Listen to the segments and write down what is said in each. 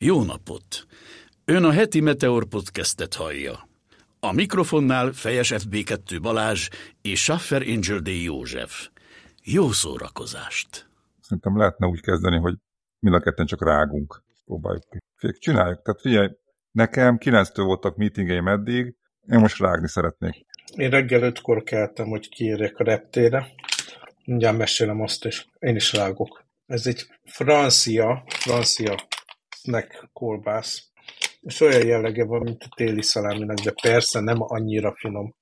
Jó napot! Ön a heti Meteor podcastet hallja. A mikrofonnál Fejes FB2 Balázs és Schaffer Angel D. József. Jó szórakozást! Szerintem lehetne úgy kezdeni, hogy mind a ketten csak rágunk. Próbáljuk ki. Csináljuk. Tehát figyelj, nekem 9-től voltak meetingeim eddig, én most rágni szeretnék. Én reggel ötkor keltem, hogy kiérjek a reptére. Mindjárt mesélem azt is. Én is rágok. Ez egy francia, francia snack kolbász. És olyan jellege van, mint a téli szaláminak, de persze nem annyira finom.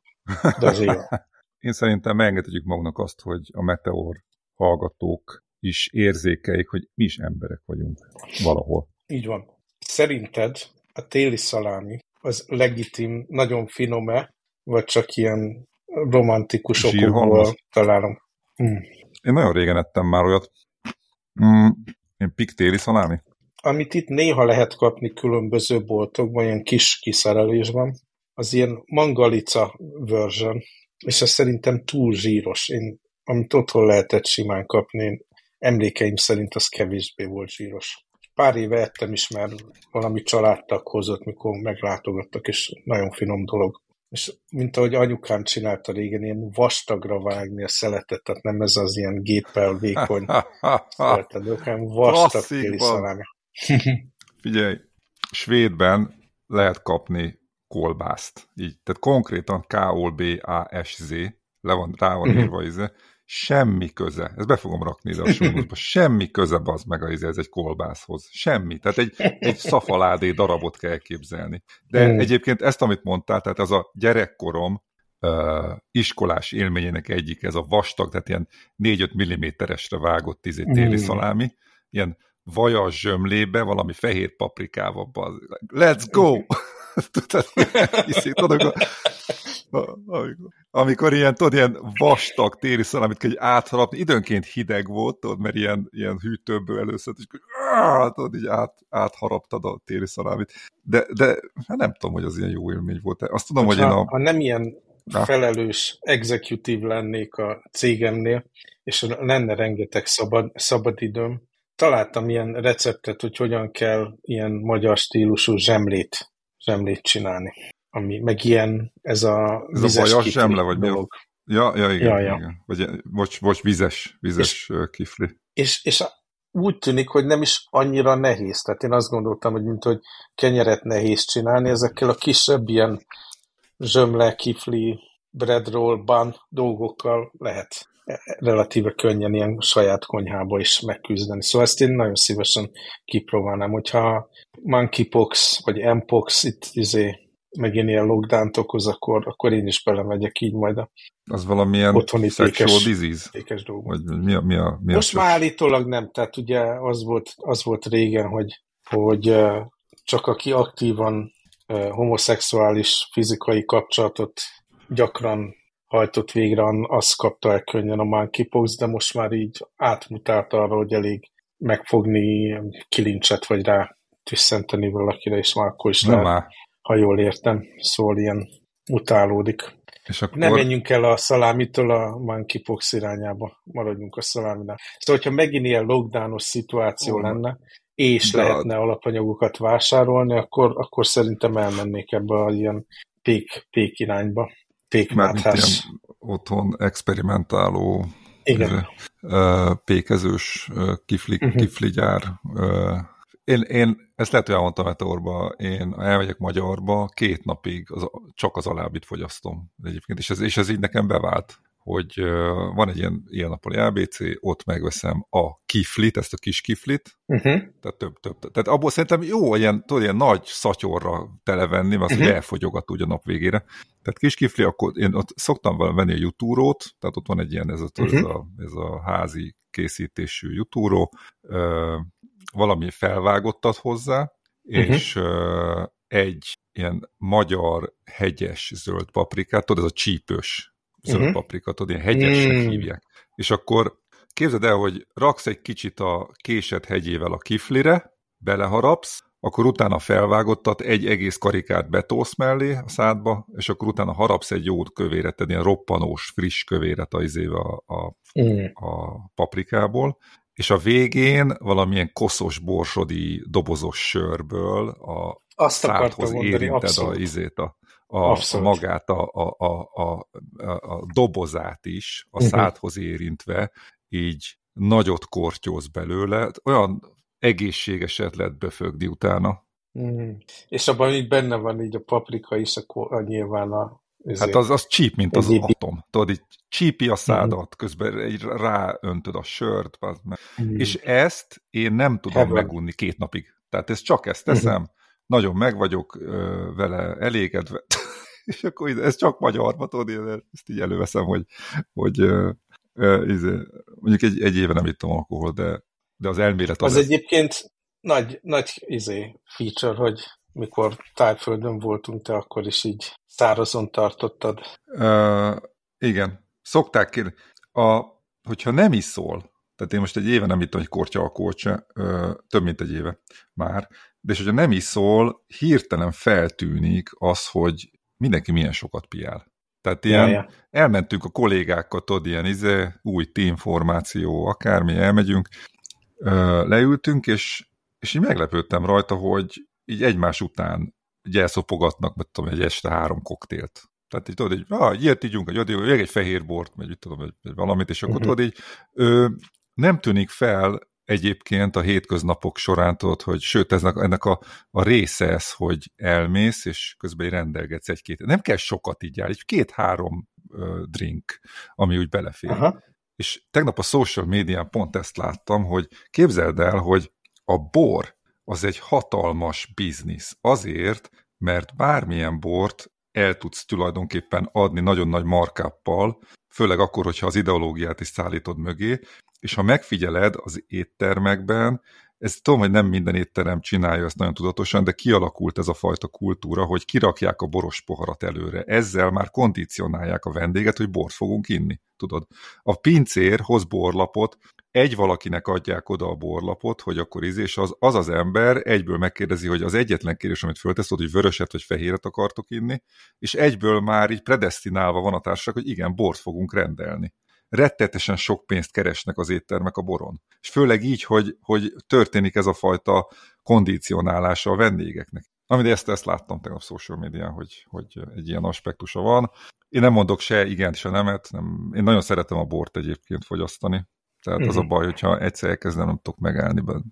De az jó. Én szerintem megengedhetjük magnak azt, hogy a Meteor hallgatók is érzékeik, hogy mi is emberek vagyunk valahol. Így van. Szerinted a téli szalámi az legitim, nagyon finom-e, vagy csak ilyen romantikus okokból találom? Hmm. Én nagyon régen ettem már olyat. Mm, én pik téli szalámi amit itt néha lehet kapni különböző boltokban, ilyen kis kiszerelésben, az ilyen mangalica version, és ez szerintem túl zsíros. Én, amit otthon lehetett simán kapni, én emlékeim szerint az kevésbé volt zsíros. Pár éve ettem is, mert valami családtak hozott, mikor meglátogattak, és nagyon finom dolog. És mint ahogy anyukám csinálta régen, ilyen vastagra vágni a szeletet, tehát nem ez az ilyen géppel vékony szeletet, hanem vastag téli szalámi. Figyelj, svédben lehet kapni kolbászt. Így, tehát konkrétan K-O-B-A-S-Z, le van, rá van mhm. írva, izé, semmi köze, ezt be fogom rakni ide a sónozba, semmi köze az meg a izé, ez egy kolbászhoz. Semmi. Tehát egy, egy szafaládé darabot kell elképzelni. De mm. egyébként ezt, amit mondtál, tehát az a gyerekkorom uh, iskolás élményének egyik, ez a vastag, tehát ilyen 4-5 milliméteresre vágott izé, téli mm. szalámi, ilyen vajas zsömlébe, valami fehér paprikával. Let's go! tudod, amikor, amikor ilyen, tudod, ilyen vastag téri amit kell átharapni, időnként hideg volt, tudod, mert ilyen, ilyen hűtőből először, és tudod, így át, átharaptad a téri szalámit. De, de hát nem tudom, hogy az ilyen jó élmény volt. -e. Azt tudom, hogy, hogy ha, én a... Ha nem ilyen Na. felelős executive lennék a cégemnél, és lenne rengeteg szabad, szabad időm, találtam ilyen receptet, hogy hogyan kell ilyen magyar stílusú zsemlét, zsemlét csinálni. Ami, meg ilyen, ez a ez vizes a zsemle, vagy dolog. Mi ja, ja, igen. Ja, ja. igen. Vagy, vagy, vagy vizes, vizes és, kifli. És, és úgy tűnik, hogy nem is annyira nehéz. Tehát én azt gondoltam, hogy mint hogy kenyeret nehéz csinálni, ezekkel a kisebb ilyen zsömle, kifli, bread roll, bun dolgokkal lehet relatíve könnyen ilyen saját konyhába is megküzdeni. Szóval ezt én nagyon szívesen kipróbálnám, hogyha monkeypox vagy mpox itt izé, megint ilyen lockdown okoz, akkor, akkor én is belemegyek így majd a az valamilyen otthoni sexual tékes, disease? Tékes Vagy mi a, mi a, mi Most a már állítólag nem, tehát ugye az volt, az volt régen, hogy, hogy csak aki aktívan homoszexuális fizikai kapcsolatot gyakran hajtott végre, az kapta el könnyen a monkeypox, de most már így átmutált arra, hogy elég megfogni kilincset, vagy rá tüsszenteni valakire, és már akkor is lehet, már. ha jól értem. Szóval ilyen mutálódik. És akkor... Nem menjünk el a szalámitől a monkeypox irányába, maradjunk a szaláminál. Szóval, hogyha megint ilyen lockdownos szituáció oh. lenne, és De lehetne alapanyagokat vásárolni, akkor, akkor szerintem elmennék ebbe a ilyen pék, pék irányba pékmáthás. otthon experimentáló Igen. pékezős kifli, uh-huh. kifligyár. Én, én ezt lehet, hogy elmondtam Meteorba, én elmegyek Magyarba, két napig az, csak az alábbit fogyasztom egyébként, és ez, és ez így nekem bevált hogy van egy ilyen, ilyen napoli ABC, ott megveszem a kiflit, ezt a kis kiflit, uh-huh. tehát több, több. Tehát abból szerintem jó ilyen, tudod, ilyen nagy szatyorra televenni, mert uh-huh. elfogyogat úgy a nap végére. Tehát kis kifli, akkor én ott szoktam venni a jutúrót, tehát ott van egy ilyen, ez a, uh-huh. ez a, ez a házi készítésű jutúró, valami felvágottat hozzá, uh-huh. és egy ilyen magyar hegyes zöld paprikát, tudod, ez a csípős zöld uh-huh. paprika, tudod, ilyen hegyesnek mm. hívják. És akkor képzeld el, hogy raksz egy kicsit a késed hegyével a kiflire, beleharapsz, akkor utána felvágottat, egy egész karikát betolsz mellé a szádba, és akkor utána harapsz egy jó kövéret, tehát ilyen roppanós, friss kövéret a, a, a, mm. a paprikából, és a végén valamilyen koszos, borsodi, dobozos sörből a Azt szádhoz érinted abszolút. a izét, a, a, a Abszolút. magát, a, a, a, a, a, dobozát is, a Mhm. szádhoz érintve, így nagyot kortyóz belőle, olyan egészségeset lehet befögni utána. Mm. És abban így benne van így a paprika is, akkor a nyilván a... Hát az, az csíp, mint az Egyéb- atom. Tudod, így csípi a szádat, közben így ráöntöd a sört. Mm. és ezt én nem tudom Heaven. megunni két napig. Tehát ezt csak ezt Mhm. teszem, nagyon meg vagyok ö, vele elégedve, és akkor ide- ez csak magyarba, tudod, ezt így előveszem, hogy, hogy ö, ö, izé, mondjuk egy, egy éve nem ittam alkohol, de, de az elmélet az, Az egyébként nagy, nagy izé, feature, hogy mikor tájföldön voltunk, te akkor is így szárazon tartottad. Ö, igen, szokták kérni. A, hogyha nem iszol, tehát én most egy éve nem ittam egy kortya alkoholt se, ö, több mint egy éve már, de és hogyha nem iszol, hirtelen feltűnik az, hogy mindenki milyen sokat piál. Tehát ilyen, Ja, ja. elmentünk a kollégákkal, tudod, ilyen izé, új teamformáció, akármi, elmegyünk, leültünk, és, és így meglepődtem rajta, hogy így egymás után így elszopogatnak, mit tudom, egy este három koktélt. Tehát így tudod, így, ah, ilyet ígyunk, egy, egy fehér bort, vagy tudom, vagy, vagy valamit, és akkor Mhm. tudod így, ö, nem tűnik fel egyébként a hétköznapok során, tudod, hogy sőt, eznek, ennek a, a része ez, hogy elmész, és közben rendelgetsz egy-két, nem kell sokat így áll, két-három drink, ami úgy belefér. Aha. És tegnap a social médián pont ezt láttam, hogy képzeld el, hogy a bor az egy hatalmas biznisz. Azért, mert bármilyen bort el tudsz tulajdonképpen adni nagyon nagy markuppal, főleg akkor, hogyha az ideológiát is szállítod mögé, és ha megfigyeled az éttermekben, ez tudom, hogy nem minden étterem csinálja ezt nagyon tudatosan, de kialakult ez a fajta kultúra, hogy kirakják a boros poharat előre. Ezzel már kondicionálják a vendéget, hogy bort fogunk inni. Tudod, a pincér hoz borlapot, egy valakinek adják oda a borlapot, hogy akkor íz, és az, az az ember egyből megkérdezi, hogy az egyetlen kérdés, amit föltesz, hogy vöröset vagy fehéret akartok inni, és egyből már így predestinálva van a társaság, hogy igen, bort fogunk rendelni rettetesen sok pénzt keresnek az éttermek a boron. És főleg így, hogy, hogy történik ez a fajta kondicionálása a vendégeknek. Amit ezt, ezt láttam tegnap social médián, hogy, hogy egy ilyen aspektusa van. Én nem mondok se igent, se nemet. Nem. Én nagyon szeretem a bort egyébként fogyasztani. Tehát az a Mhm. baj, hogyha egyszer elkezdem, nem tudok megállni benne.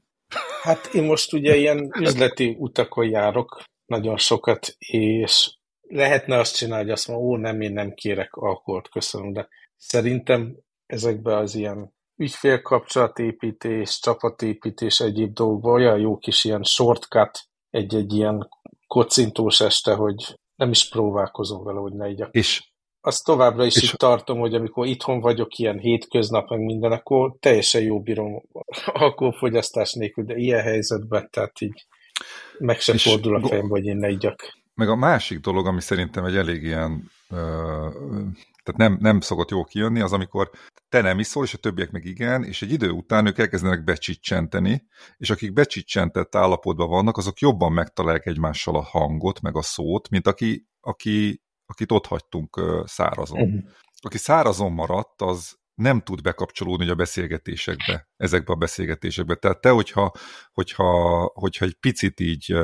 Hát én most ugye ilyen üzleti utakon járok nagyon sokat, és lehetne azt csinálni, hogy azt mondom, ó, nem, én nem kérek alkoholt, köszönöm, de szerintem ezekbe az ilyen ügyfélkapcsolatépítés, csapatépítés, egyéb dolgokban olyan jó kis ilyen shortcut, egy-egy ilyen kocintós este, hogy nem is próbálkozom vele, hogy ne igyak. És Azt továbbra is És- így tartom, hogy amikor itthon vagyok, ilyen hétköznap, meg minden, akkor teljesen jó bírom alkoholfogyasztás nélkül, de ilyen helyzetben, tehát így meg se fordul a fejembe, hogy én ne igyak. Meg a másik dolog, ami szerintem egy elég ilyen, ö, tehát nem, nem szokott jó kijönni, az amikor te nem iszol, és a többiek meg igen, és egy idő után ők elkezdenek becsicsenteni, és akik becsicsentett állapotban vannak, azok jobban megtalálják egymással a hangot, meg a szót, mint aki, aki, akit ott hagytunk szárazon. Uh-huh. Aki szárazon maradt, az nem tud bekapcsolódni a beszélgetésekbe, ezekbe a beszélgetésekbe. Tehát te, hogyha, hogyha, hogyha egy picit így ö,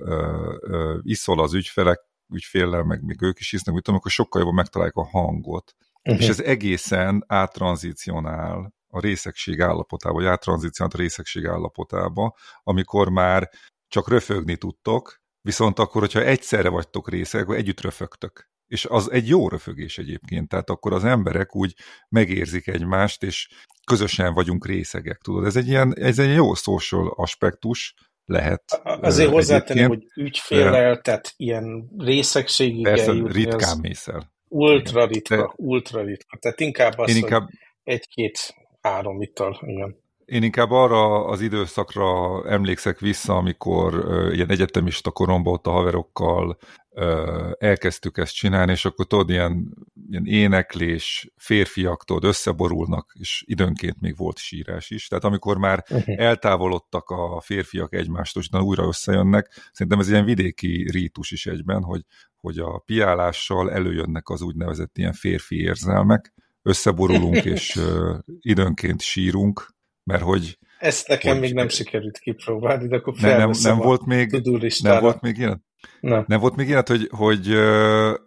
ö, ö, iszol az ügyfelek, ügyféllel, meg még ők is isznak, mit tudom, akkor sokkal jobban megtalálják a hangot. Uh-huh. És ez egészen áttranzicionál a részegség állapotába, vagy áttranzicionál a részegség állapotába, amikor már csak röfögni tudtok, viszont akkor, hogyha egyszerre vagytok részek, akkor együtt röfögtök. És az egy jó röfögés egyébként, tehát akkor az emberek úgy megérzik egymást, és közösen vagyunk részegek, tudod. Ez egy ilyen, ez egy jó social aspektus lehet. Azért egyébként. hogy ügyféllel, tehát ilyen részegségig Persze, eljutni, ritkán mész el. ultra ritka, De- ultra ritka. Tehát inkább az, inkább, egy-két-három ital, igen. Én inkább arra az időszakra emlékszek vissza, amikor uh, ilyen egyetemista koromban ott a haverokkal uh, elkezdtük ezt csinálni, és akkor tudod, ilyen, ilyen éneklés, férfiak tudod, összeborulnak, és időnként még volt sírás is. Tehát amikor már Uh-huh. eltávolodtak a férfiak egymástól, és újra összejönnek, szerintem ez ilyen vidéki rítus is egyben, hogy, hogy a piálással előjönnek az úgynevezett ilyen férfi érzelmek, összeborulunk, és uh, időnként sírunk, mert hogy... Ezt nekem hogy, még nem sikerült kipróbálni, de akkor nem, nem, nem volt még, nem volt még ilyen? Nem. Nem volt még ilyen, hogy, hogy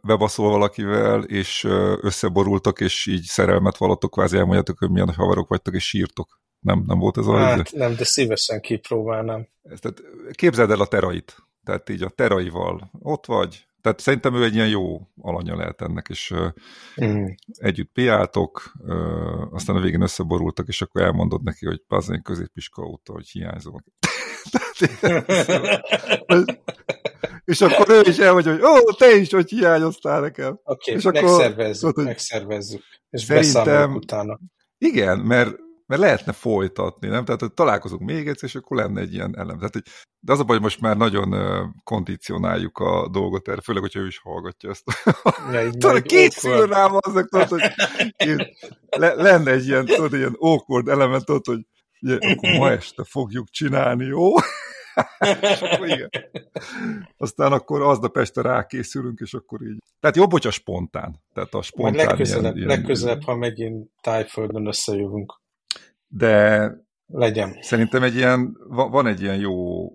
bebaszol valakivel, és összeborultak, és így szerelmet valatok, kvázi elmondjátok, hogy milyen havarok vagytok, és sírtok. Nem, nem volt ez a... Hát izé? nem, de szívesen kipróbálnám. Tehát képzeld el a terait. Tehát így a teraival ott vagy, tehát szerintem ő egy ilyen jó alanya lehet ennek, és mm. együtt piáltok, aztán a végén összeborultak, és akkor elmondod neki, hogy pazén középiskola óta, hogy hiányzom. és akkor ő is elmondja, hogy ó, te is, hogy hiányoztál nekem. Oké, okay, megszervezzük, akkor, megszervezzük, és szerintem, utána. Igen, mert mert lehetne folytatni, nem? Tehát, hogy találkozunk még egyszer, és akkor lenne egy ilyen elem. Tehát, hogy, de az a baj, hogy most már nagyon kondicionáljuk a dolgot erre, főleg, hogyha ő is hallgatja ezt. Ja, tudod, két szül rám azok, tudod, hogy le, lenne egy ilyen, tudod, ilyen awkward element, tudod, hogy ugye, akkor ma este fogjuk csinálni, jó? és akkor igen. Aztán akkor aznap este rákészülünk, és akkor így. Tehát jobb, hogyha spontán. Tehát a spontán Majd legközelebb, ilyen, legközelebb ilyen... ha megint tájföldön összejövünk. De legyen. Szerintem egy ilyen, van egy ilyen jó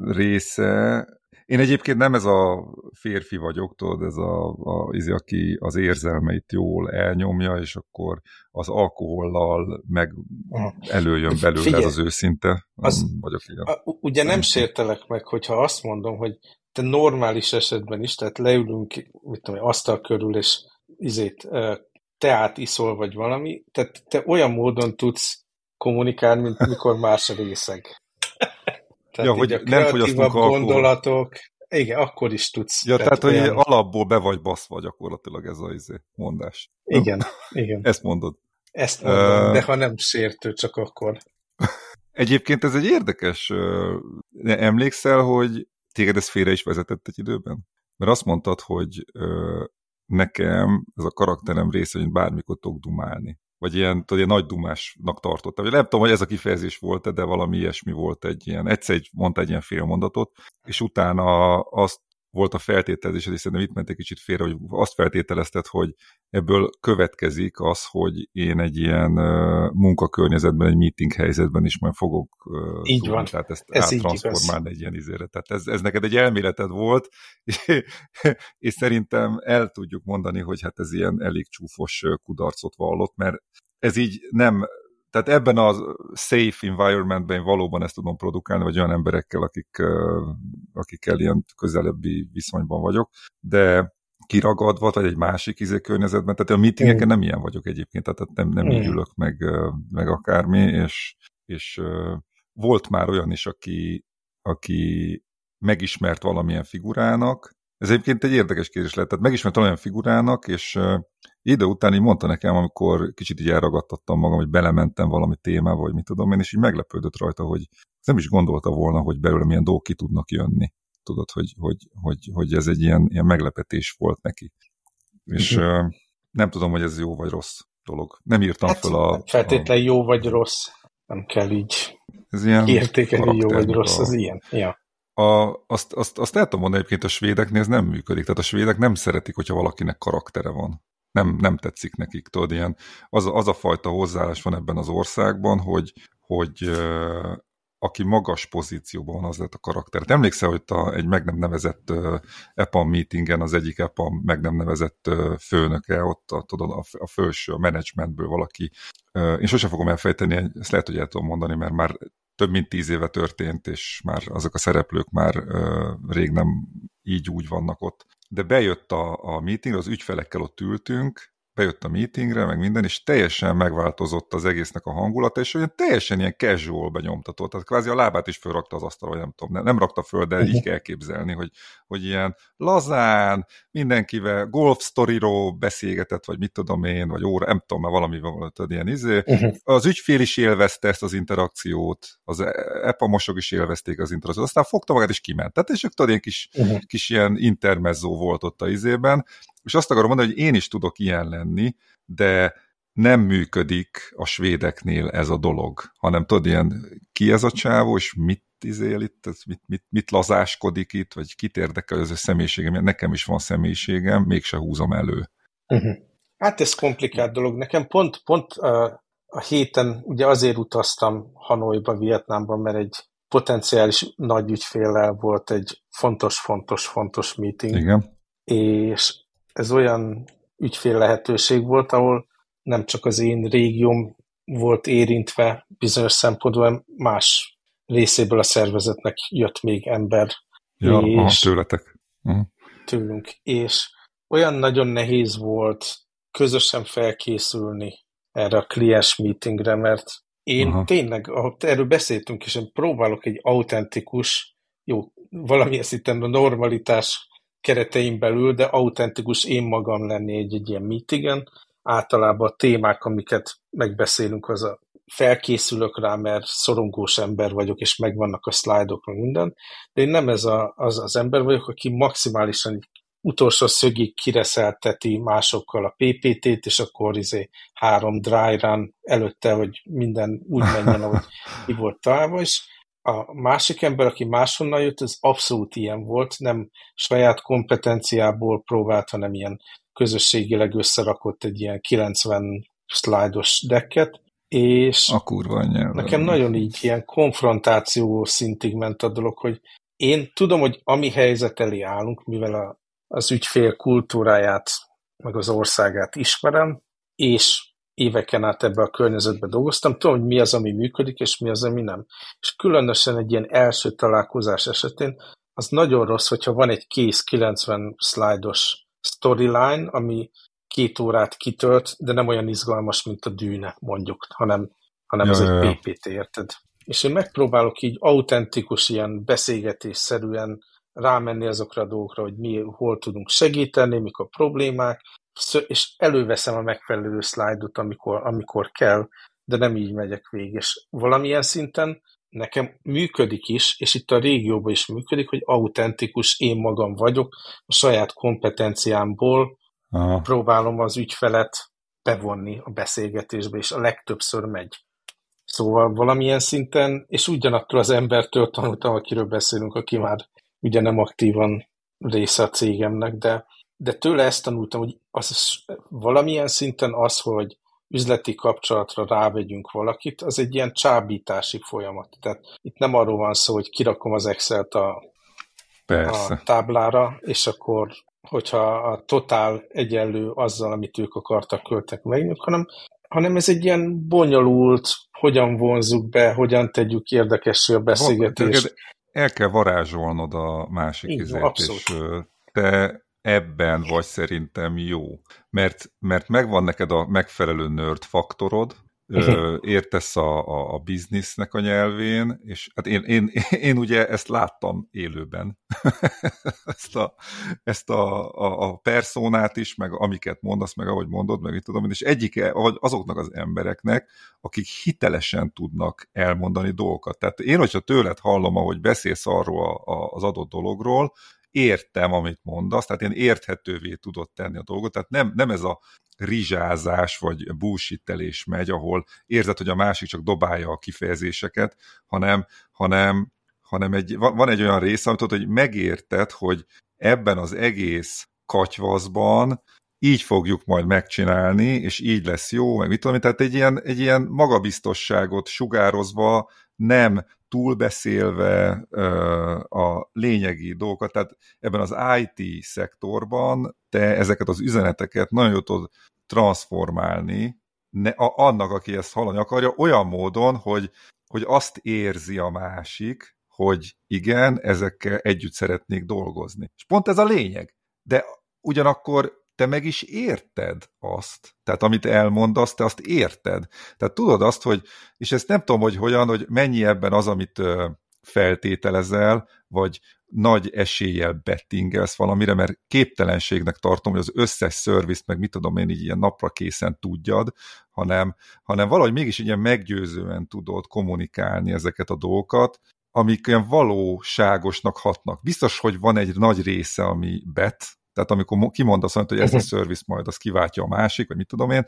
része. Én egyébként nem ez a férfi vagyok, tudod, ez a, a izé, aki az érzelmeit jól elnyomja, és akkor az alkohollal meg előjön belőle Figyelj, ez az őszinte. Az, vagyok ilyen. A, ugye nem sértelek meg, hogyha azt mondom, hogy te normális esetben is, tehát leülünk, mit tudom, asztal körül, és izét, teát iszol, vagy valami, tehát te olyan módon tudsz kommunikálni, mint mikor más részeg. Tehát ja, hogy a nem fogyasztunk gondolatok, igen, akkor is tudsz. Ja, tehát, tehát olyan... hogy alapból be vagy baszva gyakorlatilag ez a izé, mondás. Igen, igen. Ezt mondod. Ezt mondom, uh... de ha nem sértő, csak akkor. Egyébként ez egy érdekes, emlékszel, hogy téged ez félre is vezetett egy időben? Mert azt mondtad, hogy nekem ez a karakterem része, hogy bármikor tudok dumálni. Vagy ilyen, tudod, ilyen nagy dumásnak tartottam. Nem tudom, hogy ez a kifejezés volt -e, de valami ilyesmi volt egy ilyen, egyszer egy, mondta egy ilyen félmondatot, és utána azt volt a feltételezés, és szerintem itt ment egy kicsit félre, hogy azt feltételezted, hogy ebből következik az, hogy én egy ilyen munkakörnyezetben, egy meeting helyzetben is majd fogok így tudni, van. tehát ezt ez áttransformálni egy ilyen izére. Tehát ez, ez neked egy elméleted volt, és, és szerintem el tudjuk mondani, hogy hát ez ilyen elég csúfos kudarcot vallott, mert ez így nem tehát ebben a safe environmentben én valóban ezt tudom produkálni, vagy olyan emberekkel, akik, akikkel ilyen közelebbi viszonyban vagyok, de kiragadva, vagy egy másik izé környezetben, tehát a meetingeken nem ilyen vagyok egyébként, tehát nem, nem így ülök meg, meg akármi, és, és volt már olyan is, aki, aki megismert valamilyen figurának, ez egyébként egy érdekes kérdés lett. Tehát megismert olyan figurának, és ide után így mondta nekem, amikor kicsit így elragadtattam magam, hogy belementem valami témába, vagy mit tudom én, és így meglepődött rajta, hogy nem is gondolta volna, hogy belőle milyen dolgok ki tudnak jönni. Tudod, hogy, hogy, hogy, hogy ez egy ilyen, ilyen meglepetés volt neki. És uh, nem tudom, hogy ez jó vagy rossz dolog. Nem írtam hát, föl a... Feltétlenül jó vagy rossz. Nem kell így ez ilyen értékelni, jó vagy rossz, az ilyen. Ja a, azt, azt, azt el tudom mondani egyébként a svédeknél ez nem működik. Tehát a svédek nem szeretik, hogyha valakinek karaktere van. Nem, nem tetszik nekik, tudod, ilyen, az, az a fajta hozzáállás van ebben az országban, hogy, hogy uh, aki magas pozícióban az lett a karakter. Te emlékszel, hogy a, egy meg nem nevezett uh, EPAM meetingen az egyik EPAM meg nem nevezett uh, főnöke, ott a, tudod, a, a felső, a menedzsmentből valaki. Uh, én sosem fogom elfejteni, ezt lehet, hogy el tudom mondani, mert már több mint tíz éve történt, és már azok a szereplők már ö, rég nem így úgy vannak ott. De bejött a, a meeting, az ügyfelekkel ott ültünk, bejött a meetingre, meg minden, és teljesen megváltozott az egésznek a hangulata, és olyan teljesen ilyen casual benyomtatott, tehát kvázi a lábát is fölrakta az asztalra, vagy nem tudom, nem, nem rakta föl, de így kell képzelni, hogy, hogy ilyen lazán, mindenkivel golf sztoriról beszélgetett, vagy mit tudom én, vagy óra, nem tudom, mert valami volt, ilyen izé. Uh-huh. Az ügyfél is élvezte ezt az interakciót, az epamosok is élvezték az interakciót, aztán fogta magát és kiment. Tehát és akkor ilyen kis, uh-huh. kis ilyen intermezzó volt ott a izében, és azt akarom mondani, hogy én is tudok ilyen lenni, de nem működik a svédeknél ez a dolog, hanem tudod, ilyen ki ez a csávó, és mit izél itt, ez mit, mit, mit lazáskodik itt, vagy kit érdekel az a személyiségem, nekem is van személyiségem, mégse húzom elő. Uh-huh. Hát ez komplikált dolog. Nekem pont, pont uh, a héten ugye azért utaztam Hanoiba, Vietnámban, mert egy potenciális nagy ügyféllel volt egy fontos-fontos-fontos meeting. Igen. És ez olyan ügyfél lehetőség volt, ahol nem csak az én régióm volt érintve bizonyos szempontból, más részéből a szervezetnek jött még ember. Ja, és aha, tőletek. Uh-huh. Tőlünk. És olyan nagyon nehéz volt közösen felkészülni erre a kliens meetingre, mert én Aha. tényleg, ahogy erről beszéltünk, és én próbálok egy autentikus, jó, valamilyen szinten a normalitás keretein belül, de autentikus én magam lenni egy, egy ilyen meetingen. Általában a témák, amiket megbeszélünk, az a felkészülök rá, mert szorongós ember vagyok, és megvannak a szlájdok, meg minden, de én nem ez a, az, az ember vagyok, aki maximálisan utolsó szögig kireszelteti másokkal a PPT-t, és akkor izé három dry run előtte, hogy minden úgy menjen, ahogy ki volt találva, és a másik ember, aki máshonnan jött, ez abszolút ilyen volt, nem saját kompetenciából próbált, hanem ilyen közösségileg összerakott egy ilyen 90 szlájdos decket, és a kurva nekem nagyon így ilyen konfrontáció szintig ment a dolog, hogy én tudom, hogy ami helyzet elé állunk, mivel a az ügyfél kultúráját, meg az országát ismerem, és éveken át ebbe a környezetbe dolgoztam, tudom, hogy mi az, ami működik, és mi az, ami nem. És különösen egy ilyen első találkozás esetén az nagyon rossz, hogyha van egy kész 90 szlájdos storyline, ami két órát kitölt, de nem olyan izgalmas, mint a dűne, mondjuk, hanem, hanem ja, ez ja, egy PPT, érted? És én megpróbálok így autentikus, ilyen beszélgetésszerűen rámenni azokra a dolgokra, hogy mi, hol tudunk segíteni, mik a problémák, és előveszem a megfelelő szlájdot, amikor, amikor kell, de nem így megyek végig. És valamilyen szinten nekem működik is, és itt a régióban is működik, hogy autentikus én magam vagyok, a saját kompetenciámból Aha. próbálom az ügyfelet bevonni a beszélgetésbe, és a legtöbbször megy. Szóval valamilyen szinten, és ugyanattól az embertől tanultam, akiről beszélünk, aki már ugye nem aktívan része a cégemnek, de, de tőle ezt tanultam, hogy az valamilyen szinten az, hogy üzleti kapcsolatra rávegyünk valakit, az egy ilyen csábítási folyamat. Tehát itt nem arról van szó, hogy kirakom az Excel-t a, a táblára, és akkor hogyha a totál egyenlő azzal, amit ők akartak, költek meg, hanem, hanem ez egy ilyen bonyolult, hogyan vonzuk be, hogyan tegyük érdekessé a beszélgetést. El kell varázsolnod a másik Igen, izét, és te ebben vagy szerintem jó. Mert, mert megvan neked a megfelelő nerd faktorod, ö, értesz a, a, a biznisznek a nyelvén, és hát én, én, én ugye ezt láttam élőben, ezt, a, ezt a, a, a personát is, meg amiket mondasz, meg ahogy mondod, meg itt tudom, és egyik azoknak az embereknek, akik hitelesen tudnak elmondani dolgokat. Tehát én, hogyha tőled hallom, ahogy beszélsz arról a, a, az adott dologról, értem, amit mondasz, tehát én érthetővé tudod tenni a dolgot, tehát nem, nem ez a rizsázás vagy búsítelés megy, ahol érzed, hogy a másik csak dobálja a kifejezéseket, hanem, hanem, hanem egy, van egy olyan rész, amit hogy megérted, hogy ebben az egész katyvaszban így fogjuk majd megcsinálni, és így lesz jó, meg mit tudom, tehát egy ilyen, egy ilyen magabiztosságot sugározva, nem túlbeszélve a lényegi dolgokat, tehát ebben az IT szektorban te ezeket az üzeneteket nagyon jól tudod transformálni ne, a, annak, aki ezt hallani akarja, olyan módon, hogy, hogy azt érzi a másik, hogy igen, ezekkel együtt szeretnék dolgozni. És pont ez a lényeg. De ugyanakkor te meg is érted azt. Tehát amit elmondasz, te azt érted. Tehát tudod azt, hogy, és ezt nem tudom, hogy hogyan, hogy mennyi ebben az, amit feltételezel, vagy nagy eséllyel bettingelsz valamire, mert képtelenségnek tartom, hogy az összes szervizt, meg mit tudom én így ilyen napra készen tudjad, hanem, hanem valahogy mégis ilyen meggyőzően tudod kommunikálni ezeket a dolgokat, amik ilyen valóságosnak hatnak. Biztos, hogy van egy nagy része, ami bet, tehát amikor kimondasz, hogy ez a szerviz majd az kiváltja a másik, vagy mit tudom én,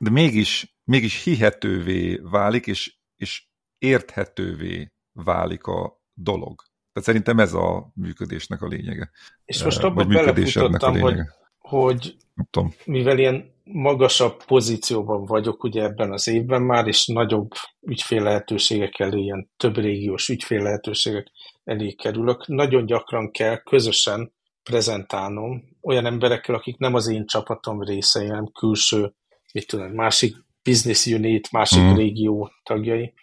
de mégis, mégis hihetővé válik, és, és érthetővé válik a dolog. Tehát szerintem ez a működésnek a lényege. És most abban belefutottam, hogy, hogy mivel ilyen magasabb pozícióban vagyok ugye ebben az évben már, és nagyobb ügyfél lehetőségek elé, ilyen több régiós ügyfél lehetőségek elé kerülök, nagyon gyakran kell közösen prezentálnom olyan emberekkel, akik nem az én csapatom részei, hanem külső, mit tudom, másik business unit, másik mm. régió tagjai.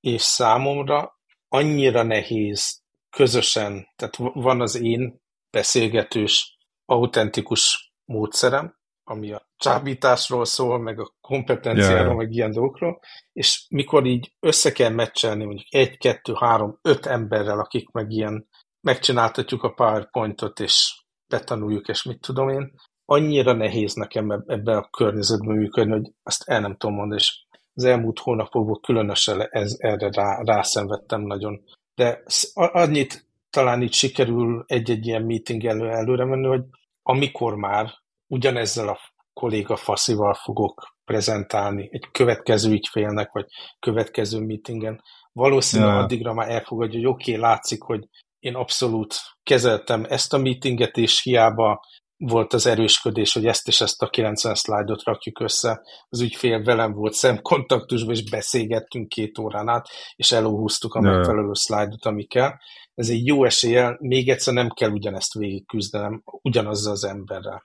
És számomra annyira nehéz közösen, tehát van az én beszélgetős, autentikus módszerem, ami a csábításról szól, meg a kompetenciáról, yeah. meg ilyen dolgokról, és mikor így össze kell meccselni mondjuk egy, kettő, három, öt emberrel, akik meg ilyen megcsináltatjuk a PowerPointot, és betanuljuk, és mit tudom én, annyira nehéz nekem ebbe a környezetben működni, hogy azt el nem tudom mondani, és az elmúlt hónapokban különösen ez, erre rá, rászenvedtem nagyon. De annyit talán itt sikerül egy-egy ilyen meeting elő előre menni, hogy amikor már ugyanezzel a kolléga faszival fogok prezentálni egy következő ügyfélnek, vagy következő meetingen, valószínűleg ja. addigra már elfogadja, hogy oké, okay, látszik, hogy én abszolút kezeltem ezt a meetinget, és hiába volt az erősködés, hogy ezt és ezt a 90 szlájdot rakjuk össze. Az ügyfél velem volt szemkontaktusban, és beszélgettünk két órán át, és elóhúztuk a megfelelő szlájdot, ami kell. Ez egy jó eséllyel, még egyszer nem kell ugyanezt végigküzdenem ugyanazzal az emberrel.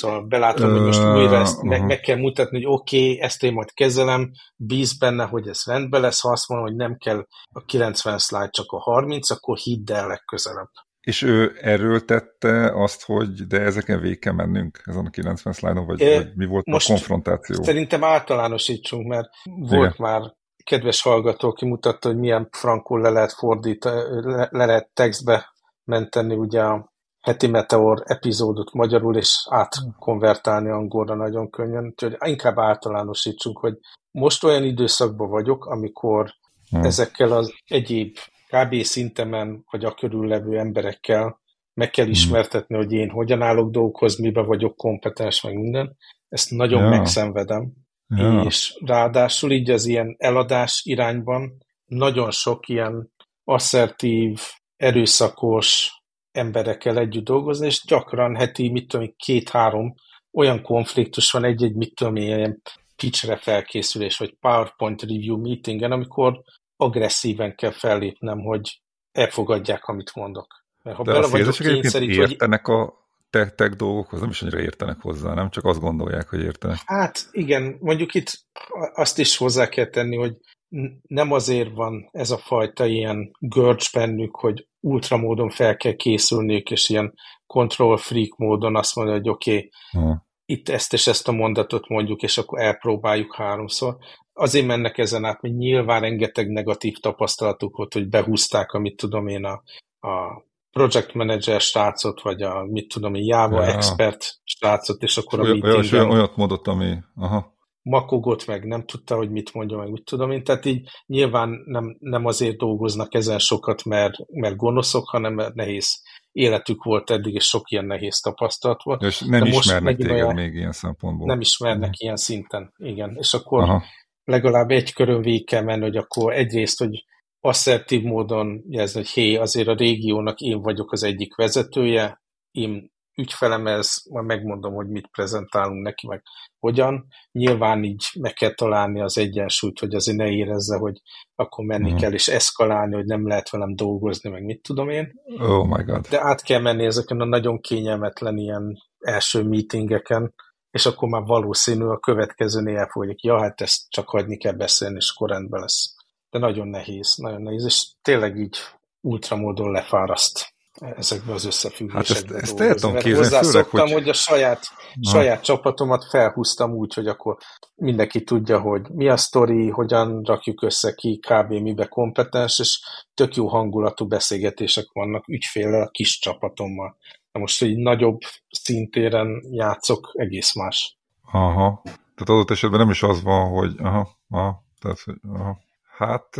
Szóval belátom, hogy most újra ezt meg, meg kell mutatni, hogy oké, okay, ezt én majd kezelem, bíz benne, hogy ez rendben lesz, ha azt mondom, hogy nem kell a 90 slide, csak a 30, akkor hidd el legközelebb. És ő erről tette azt, hogy de ezeken végig kell mennünk, ezen a 90 slide vagy, vagy mi volt most a konfrontáció? Szerintem általánosítsunk, mert volt Igen. már kedves hallgató, aki mutatta, hogy milyen frankul le lehet fordítani, le, le lehet textbe menteni ugye a heti Meteor epizódot magyarul, és átkonvertálni angolra nagyon könnyen. Úgyhogy inkább általánosítsunk, hogy most olyan időszakban vagyok, amikor hmm. ezekkel az egyéb kb. szintemen, vagy a körüllevő emberekkel meg kell hmm. ismertetni, hogy én hogyan állok dolgokhoz, miben vagyok kompetens, meg minden. Ezt nagyon ja. megszenvedem. Ja. És ráadásul így az ilyen eladás irányban nagyon sok ilyen asszertív, erőszakos, emberekkel együtt dolgozni, és gyakran heti, mit tudom, két-három olyan konfliktus van egy-egy, mit tudom, ilyen pitchre felkészülés, vagy PowerPoint review meetingen, amikor agresszíven kell fellépnem, hogy elfogadják, amit mondok. Mert ha De bele vagyok kényszerít, értenek hogy... a tech, tech dolgokhoz, nem is annyira értenek hozzá, nem? Csak azt gondolják, hogy értenek. Hát igen, mondjuk itt azt is hozzá kell tenni, hogy nem azért van ez a fajta ilyen görcs bennük, hogy ultramódon fel kell készülniük, és ilyen control freak módon azt mondja, hogy oké, okay, itt ezt és ezt a mondatot mondjuk, és akkor elpróbáljuk háromszor. Azért mennek ezen át, mert nyilván rengeteg negatív tapasztalatuk volt, hogy behúzták, amit tudom én, a, a project manager srácot, vagy a, mit tudom én, Java ja. expert srácot, és akkor a meetingen... Olyat mondott, ami... Aha makogott, meg nem tudta, hogy mit mondja, meg mit tudom én. Tehát így nyilván nem, nem azért dolgoznak ezen sokat, mert, mert gonoszok, hanem mert nehéz életük volt eddig, és sok ilyen nehéz tapasztalat volt. És nem De ismernek téged olyan, még ilyen szempontból. Nem ismernek mm. ilyen szinten, igen. És akkor Aha. legalább egy körön végig kell menni, hogy akkor egyrészt, hogy asszertív módon jelzni, hogy hé, azért a régiónak én vagyok az egyik vezetője, én ügyfelemhez, majd megmondom, hogy mit prezentálunk neki, meg hogyan. Nyilván így meg kell találni az egyensúlyt, hogy azért ne érezze, hogy akkor menni mm. kell és eszkalálni, hogy nem lehet velem dolgozni, meg mit tudom én. Oh my God. De át kell menni ezeken a nagyon kényelmetlen ilyen első meetingeken, és akkor már valószínű a következőnél elfogadjuk, ja, hát ezt csak hagyni kell beszélni, és akkor rendben lesz. De nagyon nehéz, nagyon nehéz, és tényleg így ultramódon lefáraszt ezekben az összefüggésekben hát ezt, ezt dolgozni. Mert hozzászoktam, hogy... hogy a saját, saját csapatomat felhúztam úgy, hogy akkor mindenki tudja, hogy mi a sztori, hogyan rakjuk össze ki, kb. mibe kompetens, és tök jó hangulatú beszélgetések vannak ügyféllel, a kis csapatommal. Na most, hogy nagyobb szintéren játszok, egész más. Aha. Tehát adott esetben nem is az van, hogy aha, aha, tehát, aha. Hát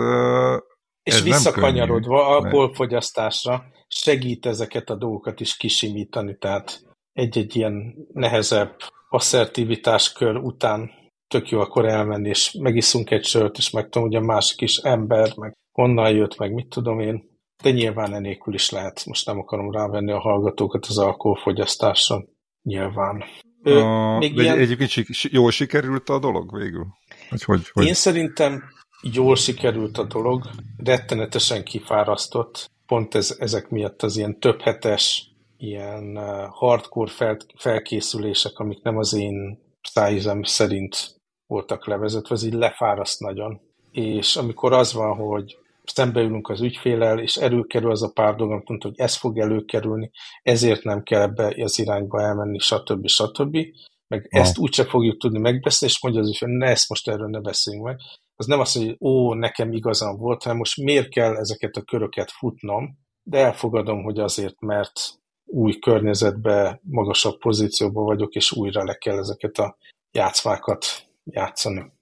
és visszakanyarodva alkoholfogyasztásra segít ezeket a dolgokat is kisimítani, tehát egy-egy ilyen nehezebb asszertivitáskör után tök jó akkor elmenni, és megiszunk egy sört, és megtudom, hogy a másik is ember, meg honnan jött, meg mit tudom én. De nyilván enélkül is lehet. Most nem akarom rávenni a hallgatókat az alkoholfogyasztásra. nyilván. Ö, a, még de ilyen... egyébként jól sikerült a dolog végül? Hogy, hogy, hogy... Én szerintem jól sikerült a dolog, rettenetesen kifárasztott, pont ez, ezek miatt az ilyen több hetes, ilyen hardcore fel, felkészülések, amik nem az én szájízem szerint voltak levezetve, az így lefáraszt nagyon. És amikor az van, hogy szembeülünk az ügyfélel, és előkerül az a pár dolog, amit mondta, hogy ez fog előkerülni, ezért nem kell ebbe az irányba elmenni, stb. stb. Meg ha. ezt úgyse fogjuk tudni megbeszélni, és mondja az ügyfél, ne ezt most erről ne beszéljünk meg. Az nem az, hogy ó, nekem igazam volt, hanem most miért kell ezeket a köröket futnom, de elfogadom, hogy azért, mert új környezetbe, magasabb pozícióban vagyok, és újra le kell ezeket a játszmákat játszani.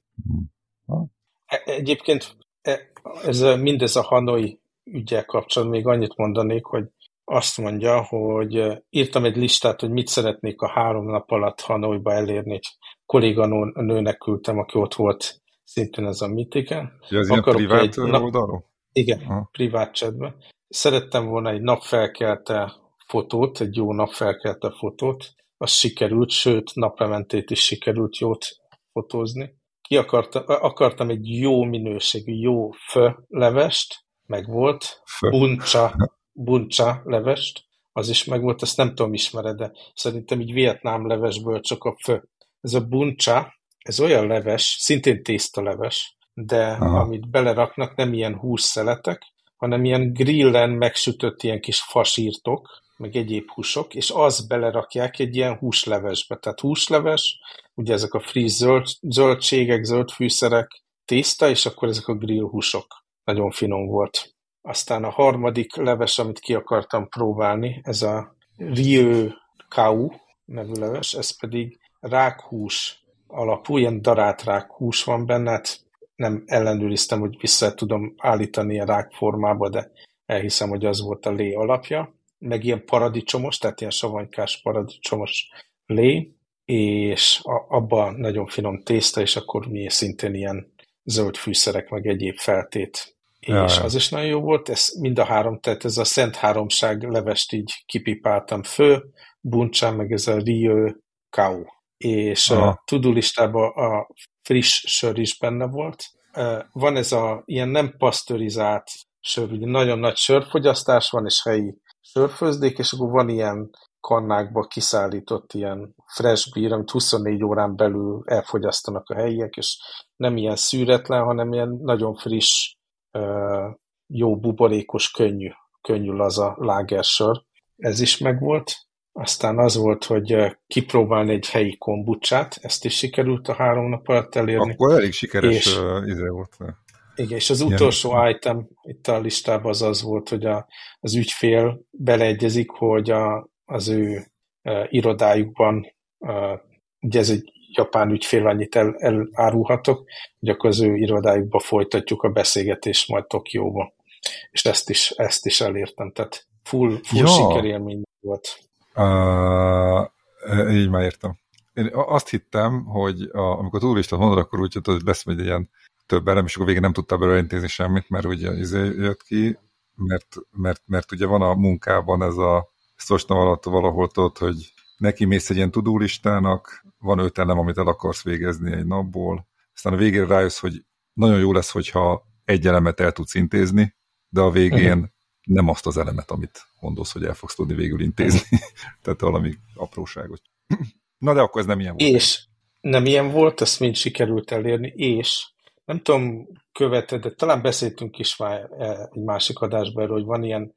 Ha. E, egyébként e, ez mindez a Hanoi ügyel kapcsolatban még annyit mondanék, hogy azt mondja, hogy írtam egy listát, hogy mit szeretnék a három nap alatt Hanoiba elérni. Egy kolléganőnek küldtem, aki ott volt szintén ez a meetiken. Ja, ez Akarok ilyen privát egy nap... oldalról? Igen, ha. privát chatben. Szerettem volna egy napfelkelte fotót, egy jó napfelkelte fotót, az sikerült, sőt, naplementét is sikerült jót fotózni ki akarta, akartam egy jó minőségű, jó fő levest, meg volt, buncsa, buncsa levest, az is meg volt, azt nem tudom ismered, de szerintem így vietnám levesből csak a fő. Ez a buncsa, ez olyan leves, szintén tésztaleves, de Aha. amit beleraknak, nem ilyen hússzeletek, hanem ilyen grillen megsütött ilyen kis fasírtok, meg egyéb húsok, és az belerakják egy ilyen húslevesbe. Tehát húsleves, ugye ezek a friss zöld, zöldségek, zöld fűszerek, tészta, és akkor ezek a grill húsok. Nagyon finom volt. Aztán a harmadik leves, amit ki akartam próbálni, ez a Rio Kau nevű leves, ez pedig rákhús alapú, ilyen darált rákhús van benne, hát nem ellenőriztem, hogy vissza tudom állítani a rák formába, de elhiszem, hogy az volt a lé alapja meg ilyen paradicsomos, tehát ilyen savanykás paradicsomos lé, és a, abban nagyon finom tészta, és akkor mi szintén ilyen zöld fűszerek, meg egyéb feltét. Ja, és az is nagyon jó volt, ez mind a három, tehát ez a Szent Háromság levest így kipipáltam fő, buncsán, meg ez a Rio Kau. És Aha. a tudulistában a friss sör is benne volt. Van ez a ilyen nem pasztörizált sör, ugye nagyon nagy sörfogyasztás van, és helyi sörfőzdék, és akkor van ilyen kannákba kiszállított ilyen fresh beer, amit 24 órán belül elfogyasztanak a helyiek, és nem ilyen szűretlen, hanem ilyen nagyon friss, jó buborékos, könnyű, könnyű laza lágersör. Ez is megvolt. Aztán az volt, hogy kipróbálni egy helyi kombucsát, ezt is sikerült a három nap alatt elérni. Akkor elég sikeres és, uh, izé volt. Igen, és az utolsó ja. item itt a listában az az volt, hogy a, az ügyfél beleegyezik, hogy a, az ő e, irodájukban, e, ugye ez egy japán ügyfél, annyit el, elárulhatok, hogy akkor az ő irodájukba folytatjuk a beszélgetést majd Tokióba. És ezt is, ezt is elértem, tehát full, full ja. sikerélmény volt. Uh, így már értem. Én azt hittem, hogy a, amikor turista mondod, akkor úgy hogy lesz egy ilyen több elem, és akkor végén nem tudta belőle intézni semmit, mert ugye izé jött ki, mert, mert, mert ugye van a munkában ez a szostam alatt valahol ott, hogy neki mész egy ilyen tudulistának, van öt elem, amit el akarsz végezni egy napból, aztán a végére rájössz, hogy nagyon jó lesz, hogyha egy elemet el tudsz intézni, de a végén uh mhm. -huh. Nem azt az elemet, amit gondolsz, hogy el fogsz tudni végül intézni. Tehát valami apróságot. Na de akkor ez nem ilyen volt. És nem ilyen volt, ezt mind sikerült elérni, és nem tudom, követed, de talán beszéltünk is már e, egy másik adásban erről, hogy van ilyen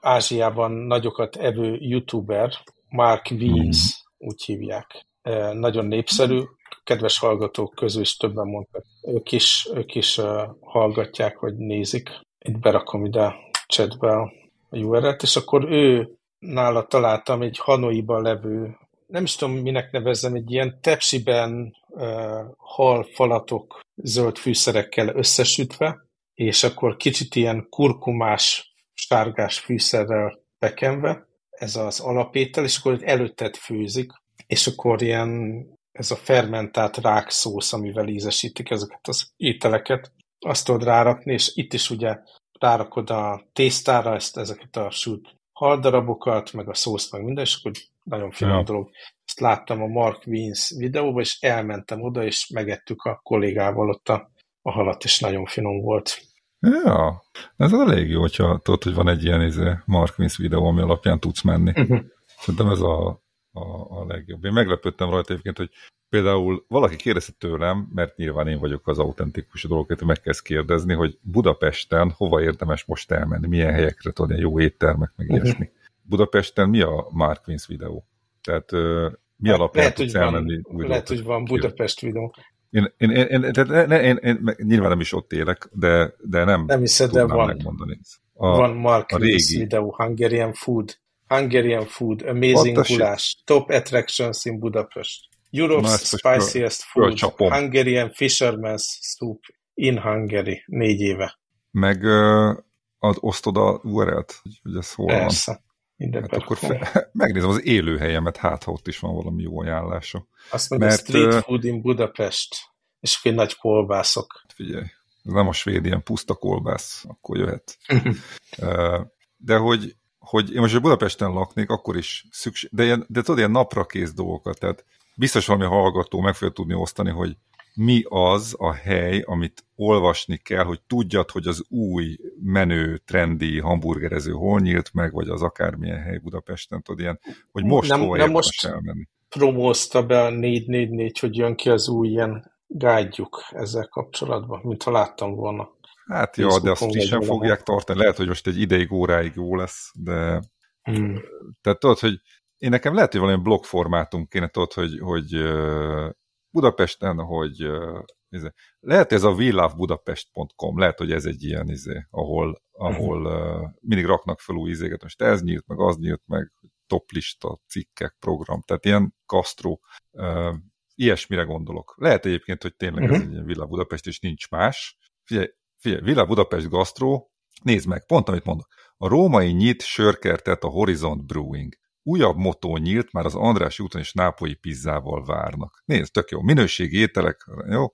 Ázsiában nagyokat evő youtuber, Mark Wiens, úgy hívják. E, nagyon népszerű, kedves hallgatók közül is többen mondtak. Ők is, ők is uh, hallgatják, vagy nézik. Itt berakom ide chatbe a URL-t, és akkor ő nála találtam egy Hanoiban levő nem is tudom, minek nevezzem, egy ilyen tepsiben uh, hal falatok zöld fűszerekkel összesütve, és akkor kicsit ilyen kurkumás, sárgás fűszerrel bekenve, ez az alapétel, és akkor előtted főzik, és akkor ilyen ez a fermentált rákszósz, amivel ízesítik ezeket az ételeket, azt tudod rárakni, és itt is ugye rárakod a tésztára ezt, ezeket a sült haldarabokat, meg a szószt, meg minden, és akkor nagyon finom ja. dolog. Ezt láttam a Mark Wiens videóban, és elmentem oda, és megettük a kollégával ott a, a halat, és nagyon finom volt. Ja, ez elég jó, hogyha tudod, hogy van egy ilyen izé, Mark Wiens videó, ami alapján tudsz menni. Uh mhm. -huh. Szerintem ez a, a, a legjobb. Én meglepődtem rajta egyébként, hogy például valaki kérdezte tőlem, mert nyilván én vagyok az autentikus dolgokat, hogy meg kezd kérdezni, hogy Budapesten hova érdemes most elmenni, milyen helyekre tudni, jó éttermek, meg uh mhm. -huh. ilyesmi. Budapesten mi a Mark Wiens videó? Tehát uh, mi hát, alapján lehet, tudsz elmenni? Van, lehet, hogy van Budapest videó. Én, én, én, én, tehát ne, én, én, én, nyilván nem is ott élek, de, de nem, nem hiszed, de van, megmondani. A, van Mark a régi. videó, Hungarian Food. Hungarian Food, Amazing Gulash, Top Attractions in Budapest. Europe's Spiciest Food, Hungarian Fisherman's Soup in Hungary, négy éve. Meg ad, osztod a URL-t, hogy ez hol Persze. van? Minden hát akkor fe, megnézem az élőhelyemet, hát ha ott is van valami jó ajánlása. Azt mondja, Mert, street food in Budapest, és akkor nagy kolbászok. Hát figyelj, ez nem a svéd ilyen puszta kolbász, akkor jöhet. de hogy, hogy én most, hogy Budapesten laknék, akkor is szükség, de, ilyen, de tudod, ilyen napra kész dolgokat, tehát biztos valami hallgató meg fogja tudni osztani, hogy mi az a hely, amit olvasni kell, hogy tudjad, hogy az új menő, trendi hamburgerező hol nyílt meg, vagy az akármilyen hely Budapesten, tudod, ilyen, hogy most nem, hova nem most elmenni. promózta be a 444, hogy jön ki az új ilyen gágyjuk ezzel kapcsolatban, mintha láttam volna. Hát jó, de azt is sem fogják tartani. Lehet, hogy most egy ideig, óráig jó lesz, de hmm. tehát tudod, hogy én nekem lehet, hogy valami blogformátum kéne, tudod, hogy, hogy Budapesten, hogy izé, lehet ez a welovebudapest.com, lehet, hogy ez egy ilyen, izé, ahol, ahol uh, mindig raknak fel új izéket, most ez nyílt, meg az nyílt, meg toplista, cikkek, program, tehát ilyen Castro, uh, ilyesmire gondolok. Lehet egyébként, hogy tényleg uh-huh. ez egy ilyen Villa Budapest, és nincs más. Figyelj, figyelj Villa Budapest Gastro, nézd meg, pont amit mondok. A római nyit sörkertet a Horizont Brewing. Újabb motó nyílt, már az András úton és nápolyi pizzával várnak. Nézd, tök jó. Minőségi ételek, jó?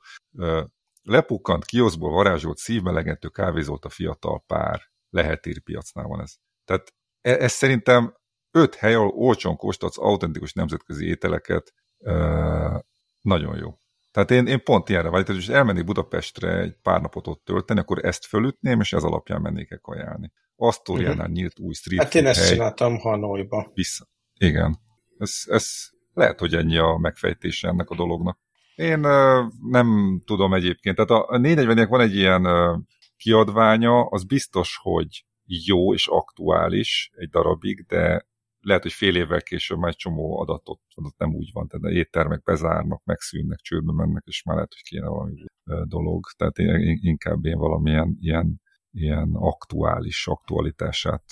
Lepukkant kioszból varázsolt szívmelegető kávézolt a fiatal pár. Lehet piacnál van ez. Tehát e, ez szerintem öt hely, ahol olcsón kóstolsz autentikus nemzetközi ételeket, nagyon jó. Tehát én, én pont ilyenre vágytam, hogy elmenni Budapestre egy pár napot ott tölteni, akkor ezt fölütném, és ez alapján mennék -e kajálni. Asztóriánál uh-huh. nyílt új street Hát én ezt hely. csináltam Hanoiba. Vissza. Igen. Ez, ez lehet, hogy ennyi a megfejtése ennek a dolognak. Én uh, nem tudom egyébként. Tehát a, a 440 van egy ilyen uh, kiadványa, az biztos, hogy jó és aktuális egy darabig, de lehet, hogy fél évvel később már egy csomó adatot, adat nem úgy van, tehát éttermek bezárnak, megszűnnek, csődbe mennek, és már lehet, hogy kéne valami dolog. Tehát én, inkább én valamilyen ilyen, ilyen aktuális aktualitását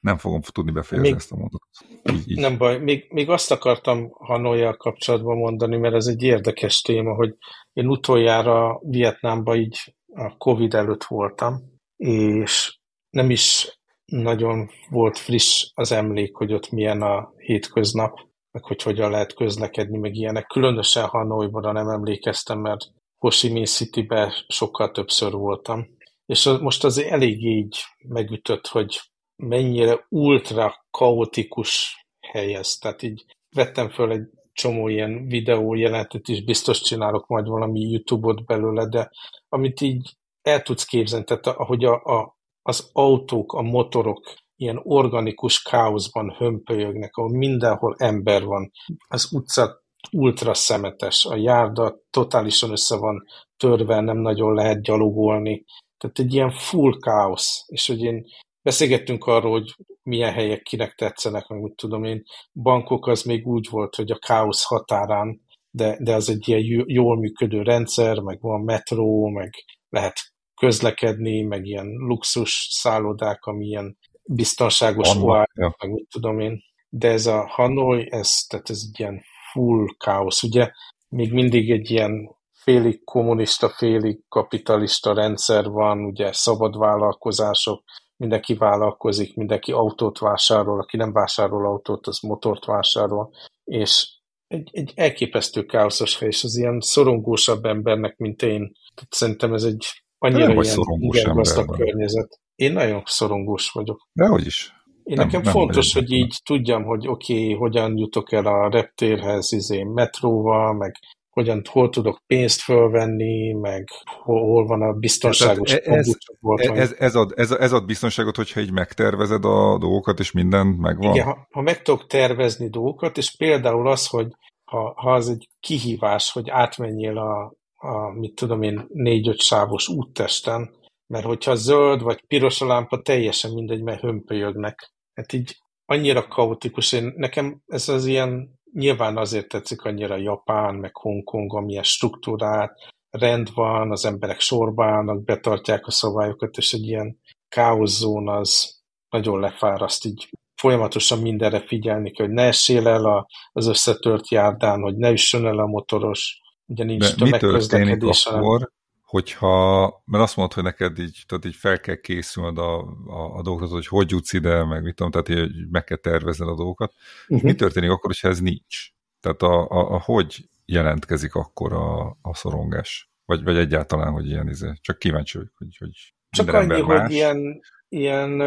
nem fogom tudni befejezni még, ezt a mondatot. Így, így. Nem baj, még, még azt akartam Hanoival kapcsolatban mondani, mert ez egy érdekes téma, hogy én utoljára Vietnámban így a Covid előtt voltam, és nem is nagyon volt friss az emlék, hogy ott milyen a hétköznap, meg hogy hogyan lehet közlekedni, meg ilyenek. Különösen Hanoiban nem emlékeztem, mert Ho Chi Minh City-be sokkal többször voltam. És most azért elég így megütött, hogy mennyire ultra kaotikus hely ez. Tehát így vettem föl egy csomó ilyen videó jelentet is, biztos csinálok majd valami YouTube-ot belőle, de amit így el tudsz képzelni, tehát ahogy a, a, az autók, a motorok ilyen organikus káoszban hömpölyögnek, ahol mindenhol ember van. Az utca ultra szemetes, a járda totálisan össze van törve, nem nagyon lehet gyalogolni. Tehát egy ilyen full káosz. És hogy én beszélgettünk arról, hogy milyen helyek kinek tetszenek, meg úgy tudom én. Bankok az még úgy volt, hogy a káosz határán, de, de az egy ilyen jól működő rendszer, meg van metró, meg lehet közlekedni, meg ilyen luxus szállodák, ami ilyen biztonságos oáz, ja. meg mit tudom én. De ez a Hanoi, ez, tehát ez egy ilyen full káosz. Ugye még mindig egy ilyen félig kommunista, félig kapitalista rendszer van, ugye szabad vállalkozások, mindenki vállalkozik, mindenki autót vásárol, aki nem vásárol autót, az motort vásárol, és egy, egy elképesztő káoszos hely, és az ilyen szorongósabb embernek, mint én, tehát szerintem ez egy annyira nem ilyen gazdag környezet. Én nagyon szorongós vagyok. Dehogy is. Én nem, nekem nem fontos, hogy így tudjam, hogy oké, okay, hogyan jutok el a reptérhez, izé, metróval, meg hogyan, hol tudok pénzt fölvenni, meg hol, hol van a biztonságos ez, ez, ez, ez, ad, ez, ez ad biztonságot, hogyha így megtervezed a dolgokat, és minden megvan? Igen, ha, ha meg tudok tervezni dolgokat, és például az, hogy ha, ha az egy kihívás, hogy átmenjél a, a mit tudom én, négy-öt sávos úttesten, mert hogyha zöld vagy piros a lámpa, teljesen mindegy, mert hömpölyögnek. Hát így annyira kaotikus. Én, nekem ez az ilyen Nyilván azért tetszik annyira Japán, meg Hongkong, amilyen struktúrát, rend van, az emberek sorba állnak, betartják a szabályokat, és egy ilyen káoszzón az nagyon lefáraszt, így folyamatosan mindenre figyelni hogy ne essél el az összetört járdán, hogy ne üssön el a motoros, ugye nincs tömegközlekedés. akkor, hogyha, mert azt mondod, hogy neked így, tehát így fel kell készülnöd a, a, a dolgokat, hogy hogy jutsz ide, meg mit tudom, tehát így meg kell tervezned a dolgokat. Uh-huh. Mi történik akkor, hogyha ez nincs? Tehát a, a, a hogy jelentkezik akkor a, a szorongás? Vagy, vagy egyáltalán, hogy ilyen izé? Csak kíváncsi vagyok, hogy, hogy Csak annyi, más. hogy ilyen, ilyen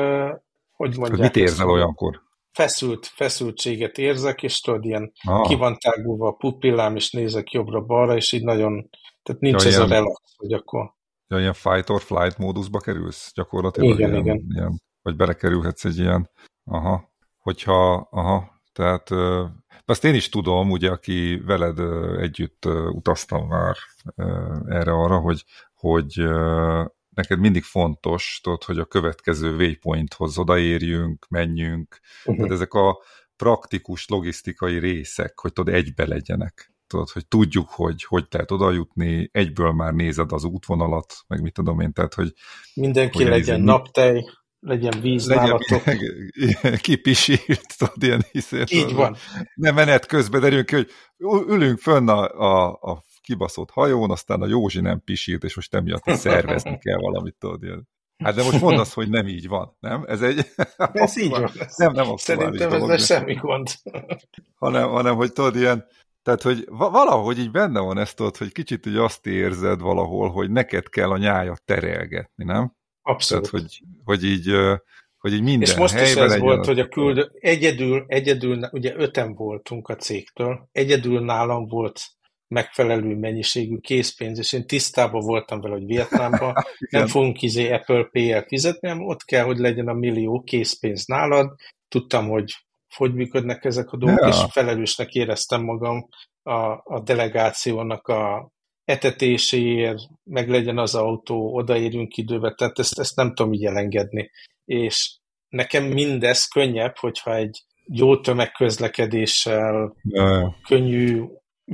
hogy mondják. Mit érzel olyankor? Feszült, feszültséget érzek, és tudod, ilyen ah. ki van tágulva a pupillám, és nézek jobbra-balra, és így nagyon tehát nincs ja, ez ilyen, a relax, hogy akkor... Ja, ilyen fight or flight módusba kerülsz gyakorlatilag? Igen, ilyen, igen. Ilyen, vagy belekerülhetsz egy ilyen, aha, hogyha, aha, tehát azt én is tudom, ugye, aki veled együtt utaztam már erre-arra, hogy, hogy neked mindig fontos, tudod, hogy a következő waypointhoz odaérjünk, menjünk, uh-huh. tehát ezek a praktikus logisztikai részek, hogy tudod, egybe legyenek tudod, hogy tudjuk, hogy hogy lehet oda jutni, egyből már nézed az útvonalat, meg mit tudom én, tehát, hogy... Mindenki hogy legyen naptej, legyen víz legyen, nálatok. Kipisírt, tudod, ilyen hiszért. Így van. Nem menet közben derünk ki, hogy ülünk fönn a, a, a kibaszott hajón, aztán a Józsi nem pisírt, és most emiatt szervezni kell valamit, tudod, ilyen. Hát de most mondd azt, hogy nem így van, nem? Ez egy... Ez így van. Nem, nem Szerintem ez semmi gond. hanem, hanem, hogy tudod, ilyen, tehát, hogy valahogy így benne van ezt ott, hogy kicsit úgy azt érzed valahol, hogy neked kell a nyájat terelgetni, nem? Abszolút. Tehát, hogy, hogy így hogy így minden És most is ez volt, hogy a küldő, egyedül, egyedül, ugye öten voltunk a cégtől, egyedül nálam volt megfelelő mennyiségű készpénz, és én tisztában voltam vele, hogy Vietnámban nem fogunk izé Apple Pay-el fizetni, hanem ott kell, hogy legyen a millió készpénz nálad. Tudtam, hogy hogy működnek ezek a dolgok, ja. és felelősnek éreztem magam a, a delegációnak a etetéséért, meg legyen az autó, odaérünk időbe, tehát ezt, ezt nem tudom így elengedni. És nekem mindez könnyebb, hogyha egy jó tömegközlekedéssel, ja. könnyű,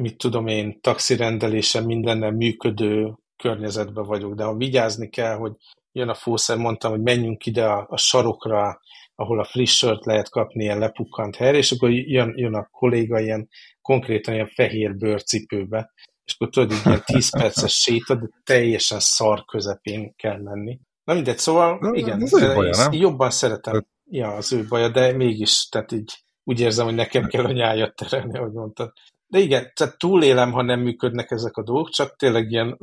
mit tudom én, taxirendelésen mindennel működő környezetben vagyok, de ha vigyázni kell, hogy jön a fószer, mondtam, hogy menjünk ide a, a sarokra, ahol a friss sört lehet kapni ilyen lepukkant helyre, és akkor jön, jön a kolléga ilyen konkrétan ilyen fehér bőrcipőbe, és akkor tudod, hogy ilyen 10 perces séta, de teljesen szar közepén kell menni. Na mindegy, szóval igen, ez de baja, nem? jobban szeretem. Ja, az ő baja, de mégis, tehát így úgy érzem, hogy nekem kell a nyájat terelni, ahogy mondtad. De igen, tehát túlélem, ha nem működnek ezek a dolgok, csak tényleg ilyen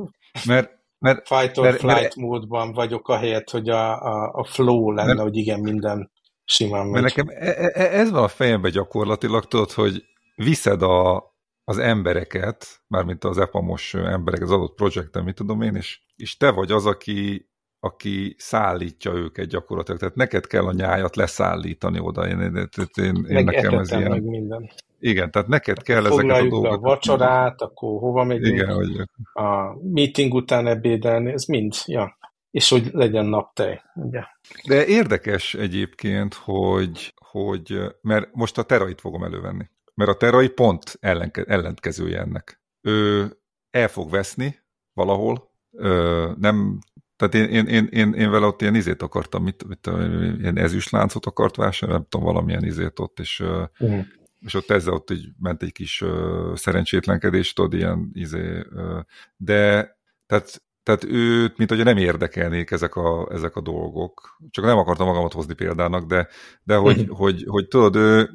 mert, mert, fight or mert, flight mert, módban vagyok, ahelyett, hogy a, a, a flow lenne, mert, hogy igen, minden Simán megy. Mert nekem e, e, ez van a fejemben gyakorlatilag, tudod, hogy viszed a, az embereket, mármint az EPAMOS emberek az adott projekten, mit tudom én, és, és te vagy az, aki, aki szállítja őket gyakorlatilag. Tehát neked kell a nyájat leszállítani oda. Én, én, én, én nekem ez ilyen... Meg minden. Igen, tehát neked kell Foglaljuk ezeket a dolgokat. a vacsorát, akkor hova megyünk, Igen, hogy... a meeting után ebédelni, ez mind, ja és hogy legyen naptej. Ugye? De érdekes egyébként, hogy, hogy, mert most a terait fogom elővenni. Mert a terai pont ellenke, ellentkezője ennek. Ő el fog veszni valahol, ö, nem, tehát én, én, én, én, én vele ott ilyen izét akartam, mit, mit, ilyen ezüstláncot akart vásárolni, nem tudom, valamilyen izét ott, és, uh-huh. és ott ezzel ott így ment egy kis uh, szerencsétlenkedés, tudod, ilyen izé, uh, de tehát tehát őt, mint hogy nem érdekelnék ezek a, ezek a dolgok. Csak nem akartam magamat hozni példának, de, de hogy, hogy, hogy, hogy tudod, ő,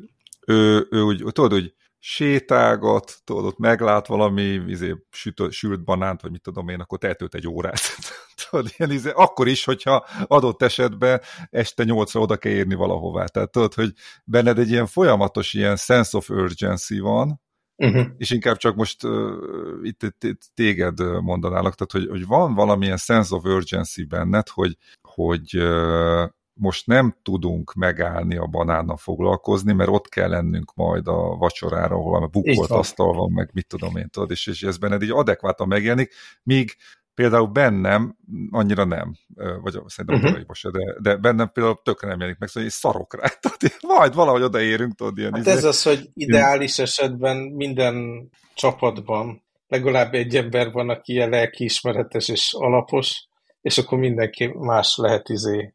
ő, ő úgy, tudod, hogy sétálgat, tudod, ott meglát valami izé, süt, sült banánt, vagy mit tudom én, akkor tehetőt egy órát. tudod, ilyen izé, akkor is, hogyha adott esetben este nyolcra oda kell érni valahová. Tehát tudod, hogy benned egy ilyen folyamatos ilyen sense of urgency van, Uh-huh. És inkább csak most uh, itt, itt, itt téged mondanálak, tehát hogy, hogy van valamilyen sense of urgency benned, hogy, hogy uh, most nem tudunk megállni a banánnal foglalkozni, mert ott kell lennünk majd a vacsorára, ahol a bukkolt asztal van, meg mit tudom én, tudod, és, és ez benned így adekvátan megjelenik, míg például bennem annyira nem, vagy szerintem uh-huh. se, de, de bennem például tökre nem jelenik meg, szóval én szarok rá, tudod, majd valahogy odaérünk, tudod, ilyen hát izé. ez az, hogy ideális esetben minden csapatban legalább egy ember van, aki ilyen lelkiismeretes és alapos, és akkor mindenki más lehet izé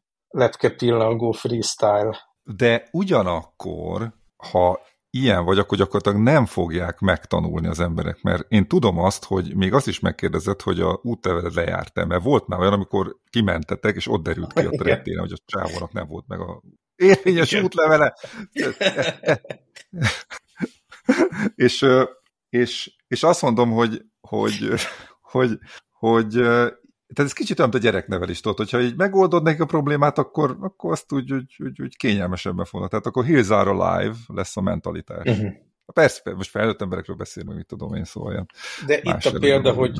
pillangó freestyle. De ugyanakkor, ha ilyen vagy, akkor gyakorlatilag nem fogják megtanulni az emberek, mert én tudom azt, hogy még azt is megkérdezett, hogy a útleveled lejárt-e, mert volt már olyan, amikor kimentetek, és ott derült ki a trettén, hogy a csávónak nem volt meg a érvényes Igen. útlevele. és, és, és azt mondom, hogy, hogy, hogy, hogy tehát ez kicsit olyan, mint a gyereknevelés, tudod, hogyha így megoldod neki a problémát, akkor, akkor azt úgy, úgy, úgy, úgy kényelmesebben fognak. Tehát akkor here's our alive lesz a mentalitás. Uh-huh. Persze, most felnőtt emberekről beszélünk, mit tudom én, szóval ilyen De itt a példa, hogy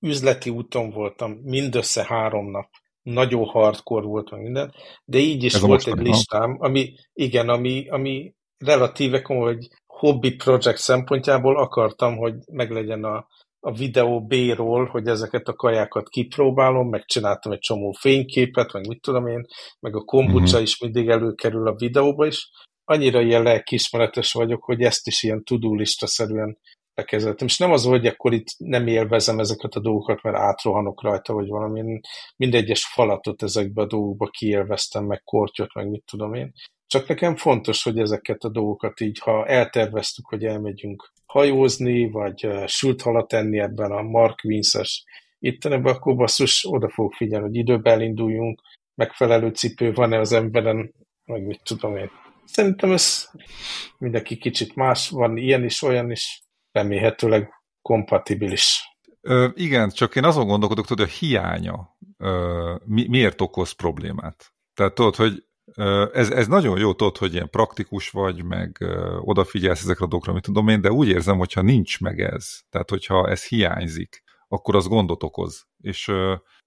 üzleti úton voltam mindössze három nap. Nagyon hardcore volt meg minden, de így is Ez volt egy listám, ami, igen, ami, ami relatíve komoly, hogy hobby projekt szempontjából akartam, hogy meglegyen a a videó B-ról, hogy ezeket a kajákat kipróbálom, megcsináltam egy csomó fényképet, meg mit tudom én, meg a kombucha uh-huh. is mindig előkerül a videóba is. Annyira ilyen lelkiismeretes vagyok, hogy ezt is ilyen tudulista szerűen bekezeltem. És nem az, hogy akkor itt nem élvezem ezeket a dolgokat, mert átrohanok rajta, vagy valami. Mindegyes falatot ezekbe a dolgokba kiélveztem, meg kortyot, meg mit tudom én. Csak nekem fontos, hogy ezeket a dolgokat így, ha elterveztük, hogy elmegyünk hajózni, vagy sült halat enni ebben a Mark Vinces ebben, akkor basszus, oda fog figyelni, hogy időben elinduljunk, megfelelő cipő van-e az emberen, meg mit tudom én. Szerintem ez mindenki kicsit más, van ilyen is, olyan is, remélhetőleg kompatibilis. Ö, igen, csak én azon gondolkodok, hogy a hiánya ö, mi, miért okoz problémát. Tehát tudod, hogy ez, ez nagyon jó, tudod, hogy ilyen praktikus vagy, meg odafigyelsz ezekre a dolgokra, mit tudom én, de úgy érzem, hogyha nincs meg ez, tehát hogyha ez hiányzik, akkor az gondot okoz. És,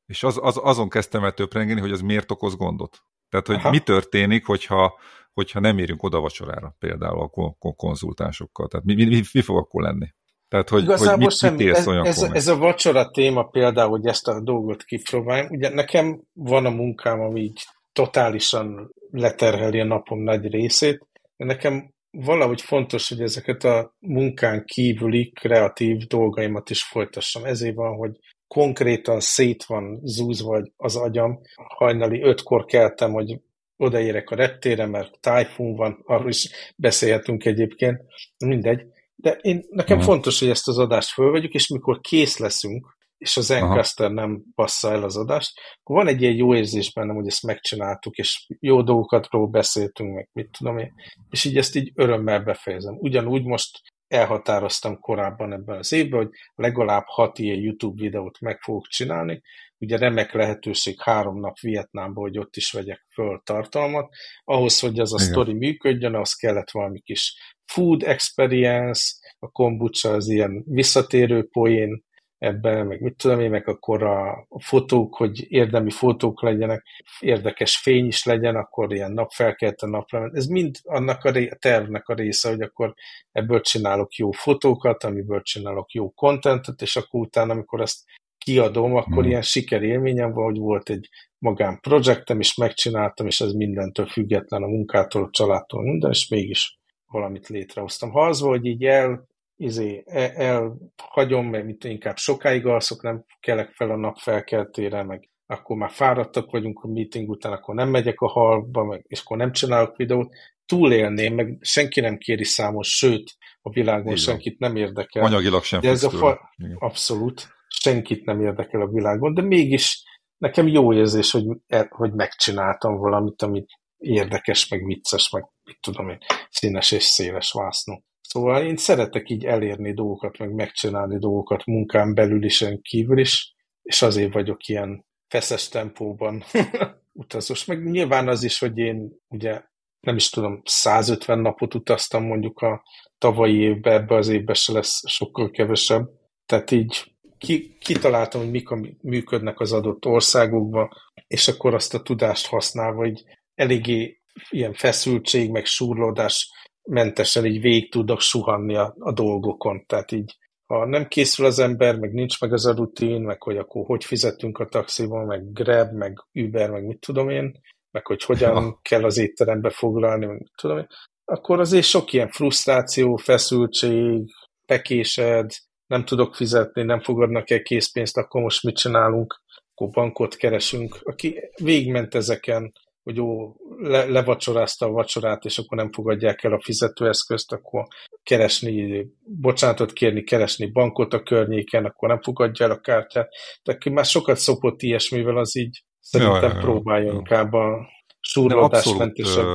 és az, az, azon kezdtem el töprengeni, hogy ez miért okoz gondot. Tehát, hogy Aha. mi történik, hogyha, hogyha nem érünk oda vacsorára, például a konzultánsokkal. Tehát mi, mi, mi, fog akkor lenni? Tehát, hogy, hogy mit, mit érsz ez, ez, ez a vacsora téma például, hogy ezt a dolgot kipróbáljam. Ugye nekem van a munkám, ami így totálisan leterheli a napom nagy részét, de nekem valahogy fontos, hogy ezeket a munkán kívüli kreatív dolgaimat is folytassam. Ezért van, hogy konkrétan szét van zúzva az agyam. Hajnali ötkor keltem, hogy odaérek a reptére, mert tájfun van, arról is beszélhetünk egyébként, mindegy. De én, nekem uh-huh. fontos, hogy ezt az adást fölvegyük, és mikor kész leszünk, és az Encaster nem passza el az adást, akkor van egy ilyen jó érzés bennem, hogy ezt megcsináltuk, és jó dolgokatról beszéltünk, meg mit tudom én, és így ezt így örömmel befejezem. Ugyanúgy most elhatároztam korábban ebben az évben, hogy legalább hat ilyen YouTube videót meg fogok csinálni. Ugye remek lehetőség három nap Vietnámban, hogy ott is vegyek föl tartalmat. Ahhoz, hogy az a Igen. sztori működjön, az kellett valami kis food experience, a kombucha az ilyen visszatérő poén, ebben, meg mit tudom én, meg akkor a, fotók, hogy érdemi fotók legyenek, érdekes fény is legyen, akkor ilyen napfelkelte napra. Ez mind annak a, ré, a tervnek a része, hogy akkor ebből csinálok jó fotókat, amiből csinálok jó kontentet, és akkor utána, amikor ezt kiadom, akkor hmm. ilyen sikerélményem van, hogy volt egy magán projektem, és megcsináltam, és ez mindentől független a munkától, a családtól, minden, és mégis valamit létrehoztam. Ha az, hogy így el izé, e, elhagyom, mert mit inkább sokáig alszok, nem kelek fel a nap felkeltére, meg akkor már fáradtak vagyunk a meeting után, akkor nem megyek a halba, meg, és akkor nem csinálok videót, túlélném, meg senki nem kéri számos, sőt, a világon Igen. senkit nem érdekel. Anyagilag sem de ez a fa... Abszolút, senkit nem érdekel a világon, de mégis nekem jó érzés, hogy, e, hogy megcsináltam valamit, amit érdekes, meg vicces, meg mit tudom én, színes és széles vásznú. Szóval én szeretek így elérni dolgokat, meg megcsinálni dolgokat munkán belül is, kívül is, és azért vagyok ilyen feszes tempóban utazós. Meg nyilván az is, hogy én ugye nem is tudom, 150 napot utaztam mondjuk a tavalyi évben, ebbe az évben se lesz sokkal kevesebb. Tehát így ki, kitaláltam, hogy mik a, működnek az adott országokban, és akkor azt a tudást használva, hogy eléggé ilyen feszültség, meg súrlódás mentesen így végig tudok suhanni a, a dolgokon. Tehát így, ha nem készül az ember, meg nincs meg az a rutin, meg hogy akkor hogy fizetünk a taxiban, meg Grab, meg Uber, meg mit tudom én, meg hogy hogyan ja. kell az étterembe foglalni, meg mit tudom én, akkor azért sok ilyen frusztráció, feszültség, pekésed, nem tudok fizetni, nem fogadnak el készpénzt, akkor most mit csinálunk? Akkor bankot keresünk. Aki végigment ezeken, hogy jó, le, levacsorázta a vacsorát, és akkor nem fogadják el a fizetőeszközt, akkor keresni, bocsánatot kérni, keresni bankot a környéken, akkor nem fogadja el a kártyát. De aki már sokat szokott ilyesmivel, az így szerintem ja, ja, ja. próbálja inkább a súrlódásmentesebb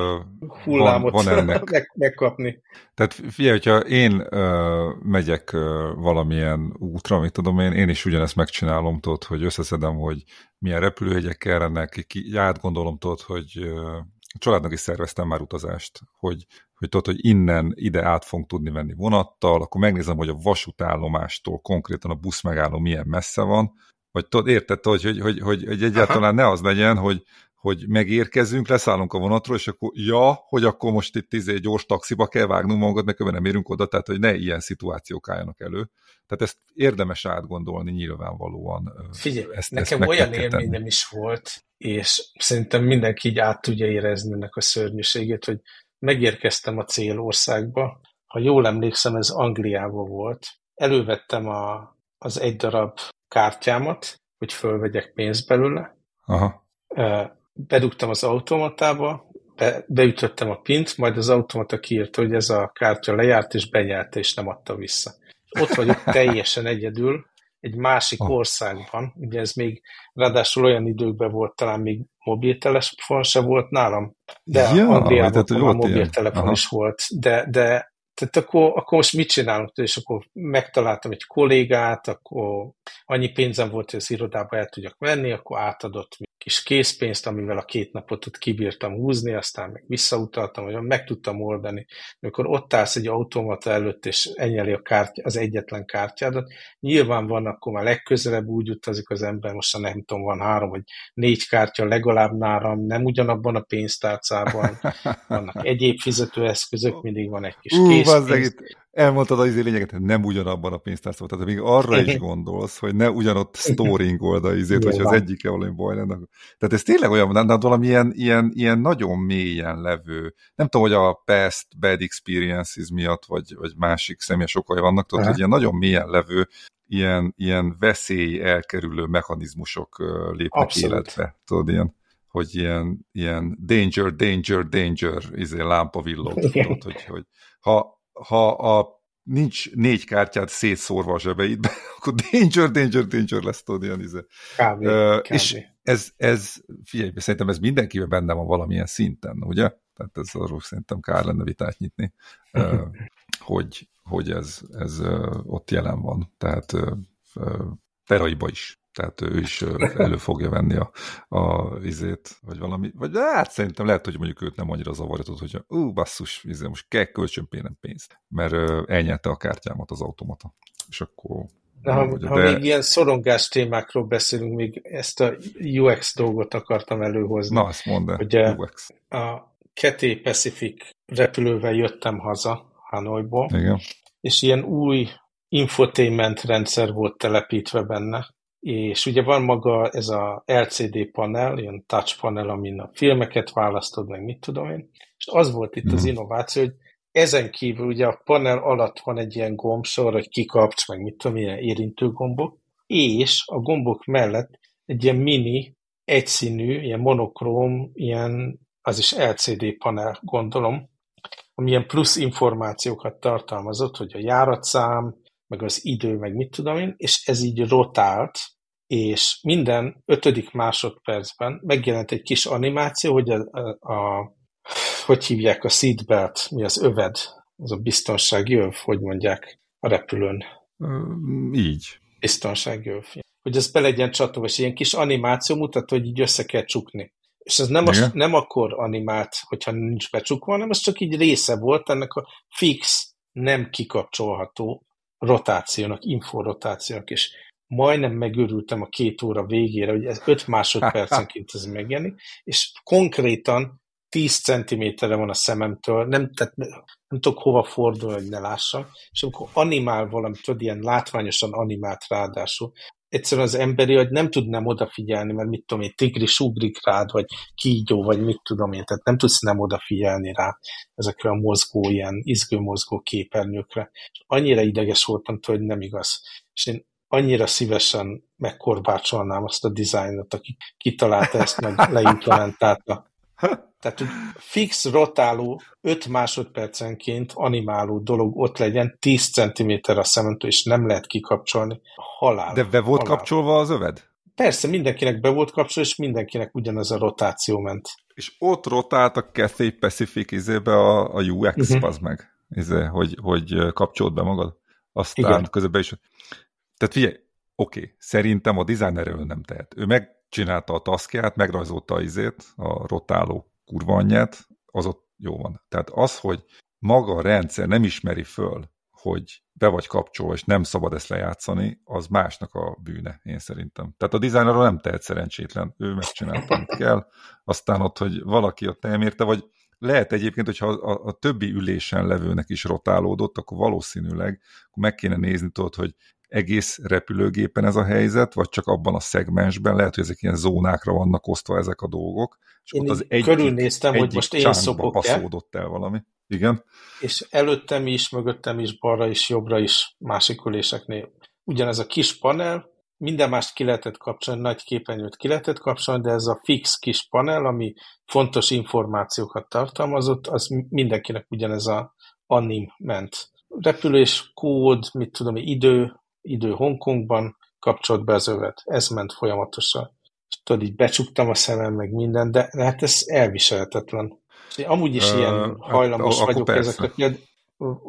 hullámot van, van ennek. Meg, megkapni. Tehát figyelj, hogyha én uh, megyek uh, valamilyen útra, amit tudom én, én is ugyanezt megcsinálom, tudod, hogy összeszedem, hogy milyen repülőhegyek kellene, ki, átgondolom, tudod, hogy uh, a családnak is szerveztem már utazást, hogy, hogy tudod, hogy innen ide át fogunk tudni menni vonattal, akkor megnézem, hogy a vasútállomástól konkrétan a busz megálló milyen messze van, vagy tudod, érted, hogy, hogy, hogy, hogy, hogy egyáltalán ne az legyen, hogy hogy megérkezünk, leszállunk a vonatról, és akkor ja, hogy akkor most itt izé gyors taxiba kell vágnunk magunkat, mert nem érünk oda, tehát hogy ne ilyen szituációk álljanak elő. Tehát ezt érdemes átgondolni nyilvánvalóan. Figyelj, ezt, nekem ezt olyan élményem is volt, és szerintem mindenki így át tudja érezni ennek a szörnyűségét, hogy megérkeztem a célországba, ha jól emlékszem, ez Angliába volt. Elővettem a, az egy darab kártyámat, hogy fölvegyek pénzt belőle, Aha bedugtam az automatába, be, beütöttem a pint, majd az automata kiírta, hogy ez a kártya lejárt, és benyerte, és nem adta vissza. Ott vagyok teljesen egyedül, egy másik oh. országban, ugye ez még ráadásul olyan időkben volt, talán még mobiltelefon se volt nálam, de ja, Angliában a mobiltelefon is volt, de, de tehát akkor, akkor most mit csinálunk? És akkor megtaláltam egy kollégát, akkor annyi pénzem volt, hogy az irodába el tudjak menni, akkor átadott kis készpénzt, amivel a két napot ott kibírtam húzni, aztán meg visszautaltam, hogy meg tudtam oldani. Amikor ott állsz egy automata előtt, és enyeli a kártya, az egyetlen kártyádat, nyilván van, akkor már legközelebb úgy utazik az ember, most nem tudom, van három vagy négy kártya legalább nálam, nem ugyanabban a pénztárcában, vannak egyéb fizetőeszközök, mindig van egy kis készpénz elmondtad az izé lényeget, nem ugyanabban a pénztárcában. Tehát még arra is gondolsz, hogy ne ugyanott storing oldal izét, hogyha az egyike valami baj lenne. Tehát ez tényleg olyan, de valami ilyen, ilyen, ilyen nagyon mélyen levő, nem tudom, hogy a past bad experiences miatt, vagy, vagy másik személyes okai vannak, tudod, hogy ilyen nagyon mélyen levő, ilyen, ilyen veszély elkerülő mechanizmusok lépnek Abszolút. életbe. Tudod, ilyen hogy ilyen, ilyen danger, danger, danger izé, lámpa villog, tudod, hogy, hogy ha, ha a nincs négy kártyát szétszórva a zsebeidbe, akkor danger, danger, danger lesz tudod ilyen izé. Kávé, uh, kávé. És ez, ez, figyelj, szerintem ez mindenkivel benne van valamilyen szinten, ugye? Tehát ez arról szerintem kár lenne vitát nyitni, uh, hogy, hogy ez, ez uh, ott jelen van. Tehát uh, teraiba is tehát ő is elő fogja venni a, a izét, vagy valami, vagy hát szerintem lehet, hogy mondjuk őt nem annyira zavarja, hogy ú, basszus, izé, most kell kölcsön pénzt, mert elnyerte a kártyámat az automata. És akkor de ha, ugye, ha de... még ilyen szorongás témákról beszélünk, még ezt a UX dolgot akartam előhozni. Na, azt mondd el, UX. A Cathay Pacific repülővel jöttem haza Hanoiból, Igen. és ilyen új infotainment rendszer volt telepítve benne, és ugye van maga ez a LCD panel, ilyen touch panel, amin a filmeket választod, meg mit tudom én, és az volt itt az mhm. innováció, hogy ezen kívül ugye a panel alatt van egy ilyen gombsor, hogy kikapcs, meg mit tudom, ilyen érintő gombok, és a gombok mellett egy ilyen mini, egyszínű, ilyen monokróm, ilyen, az is LCD panel, gondolom, ami ilyen plusz információkat tartalmazott, hogy a járatszám, meg az idő, meg mit tudom én, és ez így rotált, és minden ötödik másodpercben megjelent egy kis animáció, hogy a, a, a hogy hívják a seatbelt, mi az öved, az a biztonságjöv, hogy mondják, a repülőn. Így. Biztonságjöv. Hogy ez be legyen csatolva, és ilyen kis animáció mutat, hogy így össze kell csukni. És ez nem, az, nem akkor animált, hogyha nincs becsukva, hanem ez csak így része volt ennek a fix, nem kikapcsolható rotációnak, inforotációnak, és majdnem megőrültem a két óra végére, hogy ez 5 másodpercenként ez megjelenik, és konkrétan 10 centiméterre van a szememtől, nem, tehát nem tudok hova fordulni, hogy ne lássam, és amikor animál valamit, tudod, ilyen látványosan animált ráadásul, egyszerűen az emberi, hogy nem tud nem odafigyelni, mert mit tudom én, tigris ugrik rád, vagy kígyó, vagy mit tudom én, tehát nem tudsz nem odafigyelni rá ezekre a mozgó, ilyen izgőmozgó képernyőkre. És annyira ideges voltam hogy nem igaz. És én annyira szívesen megkorbácsolnám azt a dizájnot, aki kitalálta ezt, meg leimplementálta. Tehát, hogy fix rotáló, 5 másodpercenként animáló dolog ott legyen, 10 cm a szementől, és nem lehet kikapcsolni. Halál. De be volt halál. kapcsolva az öved? Persze, mindenkinek be volt kapcsolva, és mindenkinek ugyanaz a rotáció ment. És ott rotált a Cathay Pacific izébe a, a UX, uh -huh. az meg, izé, hogy, hogy kapcsolt be magad. Aztán Igen. közben is. Tehát figyelj, oké, okay, szerintem a designerről nem tehet. Ő megcsinálta a taskját, megrajzolta izét, a rotáló kurva anyját, az ott jó van. Tehát az, hogy maga a rendszer nem ismeri föl, hogy be vagy kapcsolva, és nem szabad ezt lejátszani, az másnak a bűne, én szerintem. Tehát a dizájnerról nem tehet szerencsétlen, ő megcsinálta, amit kell, aztán ott, hogy valaki ott nem érte, vagy lehet egyébként, hogyha a, a többi ülésen levőnek is rotálódott, akkor valószínűleg akkor meg kéne nézni, tudod, hogy egész repülőgépen ez a helyzet, vagy csak abban a szegmensben, lehet, hogy ezek ilyen zónákra vannak osztva ezek a dolgok, és én ott az egyik, körülnéztem, egyik hogy most én szopok passzódott el valami. Igen. És előttem is, mögöttem is, balra is, jobbra is, másik üléseknél. Ugyanez a kis panel, minden mást ki lehetett kapcsolni, nagy képernyőt ki lehetett kapcsolni, de ez a fix kis panel, ami fontos információkat tartalmazott, az mindenkinek ugyanez a anim ment. Repülés, kód, mit tudom, idő, idő Hongkongban, kapcsolt be az övet. Ez ment folyamatosan. És tudod, így becsuktam a szemem, meg minden, de hát ez elviselhetetlen. Én amúgy is uh, ilyen hajlamos hát, vagyok ezekre.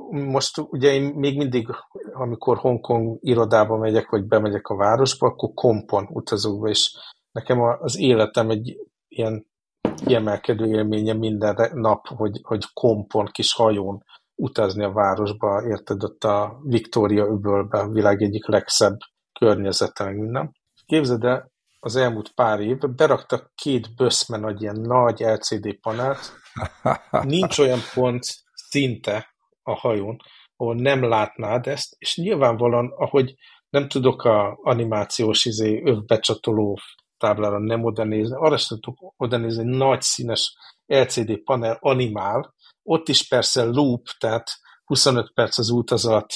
Most ugye én még mindig, amikor Hongkong irodába megyek, vagy bemegyek a városba, akkor kompon utazok be, és nekem az életem egy ilyen kiemelkedő élménye minden nap, hogy, hogy kompon, kis hajón utazni a városba, érted, ott a Victoria öbölbe, a világ egyik legszebb környezete, meg minden. Képzeld el, az elmúlt pár évben beraktak két böszme nagy, ilyen nagy LCD panelt, nincs olyan pont szinte a hajón, ahol nem látnád ezt, és nyilvánvalóan, ahogy nem tudok a animációs izé, övbecsatoló táblára nem oda nézni, arra sem tudok oda nézni, nagy színes LCD panel animál, ott is persze loop, tehát 25 perc az utazat,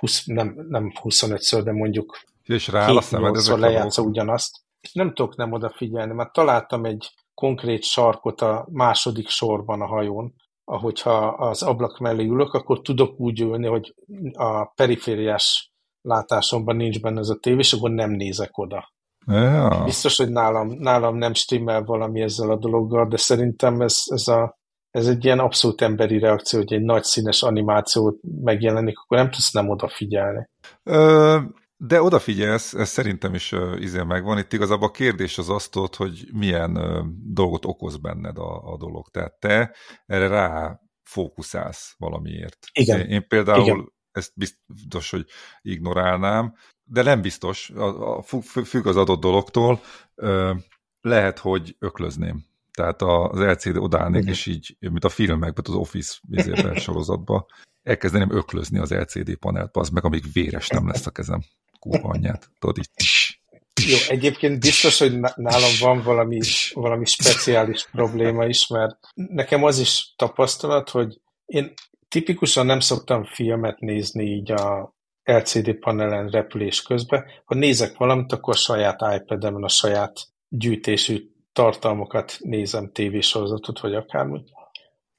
20, nem, nem 25-ször, de mondjuk és rá a szemed lejátsza ugyanazt. És nem tudok nem odafigyelni, mert találtam egy konkrét sarkot a második sorban a hajón, ahogyha az ablak mellé ülök, akkor tudok úgy ülni, hogy a perifériás látásomban nincs benne ez a tévé, és akkor nem nézek oda. Ja. Biztos, hogy nálam, nálam nem stimmel valami ezzel a dologgal, de szerintem ez, ez a ez egy ilyen abszolút emberi reakció, hogy egy nagy színes animáció megjelenik, akkor nem tudsz nem odafigyelni. Ö, de odafigyelsz, ez szerintem is izé megvan. Itt igazából a kérdés az azt tudod, hogy milyen uh, dolgot okoz benned a, a dolog. Tehát te erre rá fókuszálsz valamiért. Igen. Én, például Igen. ezt biztos, hogy ignorálnám, de nem biztos, a, a, függ az adott dologtól. Uh, lehet, hogy öklözném tehát az LCD odállnék, és így, mint a filmekben, az Office sorozatban, elkezdeném öklözni az LCD panelt, az meg, amíg véres nem lesz a kezem. Kurva anyját. Tudod, így tis, tis, Jó, egyébként biztos, hogy nálam van valami, valami speciális probléma is, mert nekem az is tapasztalat, hogy én tipikusan nem szoktam filmet nézni így a LCD panelen repülés közben. Ha nézek valamit, akkor a saját iPad-emen, a saját gyűjtésű tartalmakat nézem, tévésorozatot, vagy akármi.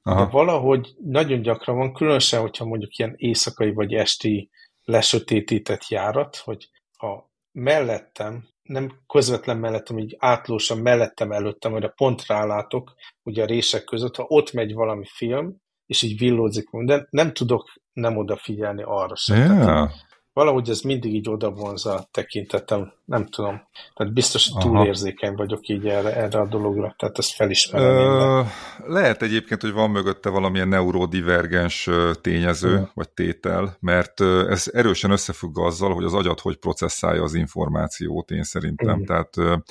Aha. De valahogy nagyon gyakran van, különösen, hogyha mondjuk ilyen éjszakai vagy esti lesötétített járat, hogy ha mellettem, nem közvetlen mellettem, így átlósan mellettem előttem, majd a pont rálátok, ugye a rések között, ha ott megy valami film, és így villózik, de nem tudok nem odafigyelni arra sem. Yeah. Tehát, valahogy ez mindig így odavonza a tekintetem, nem tudom. Tehát biztos, hogy túlérzékeny vagyok így erre, erre a dologra, tehát ezt felismerem. Ö, lehet egyébként, hogy van mögötte valamilyen neurodivergens tényező, uh. vagy tétel, mert ez erősen összefügg azzal, hogy az agyat hogy processzálja az információt, én szerintem. Uh. Tehát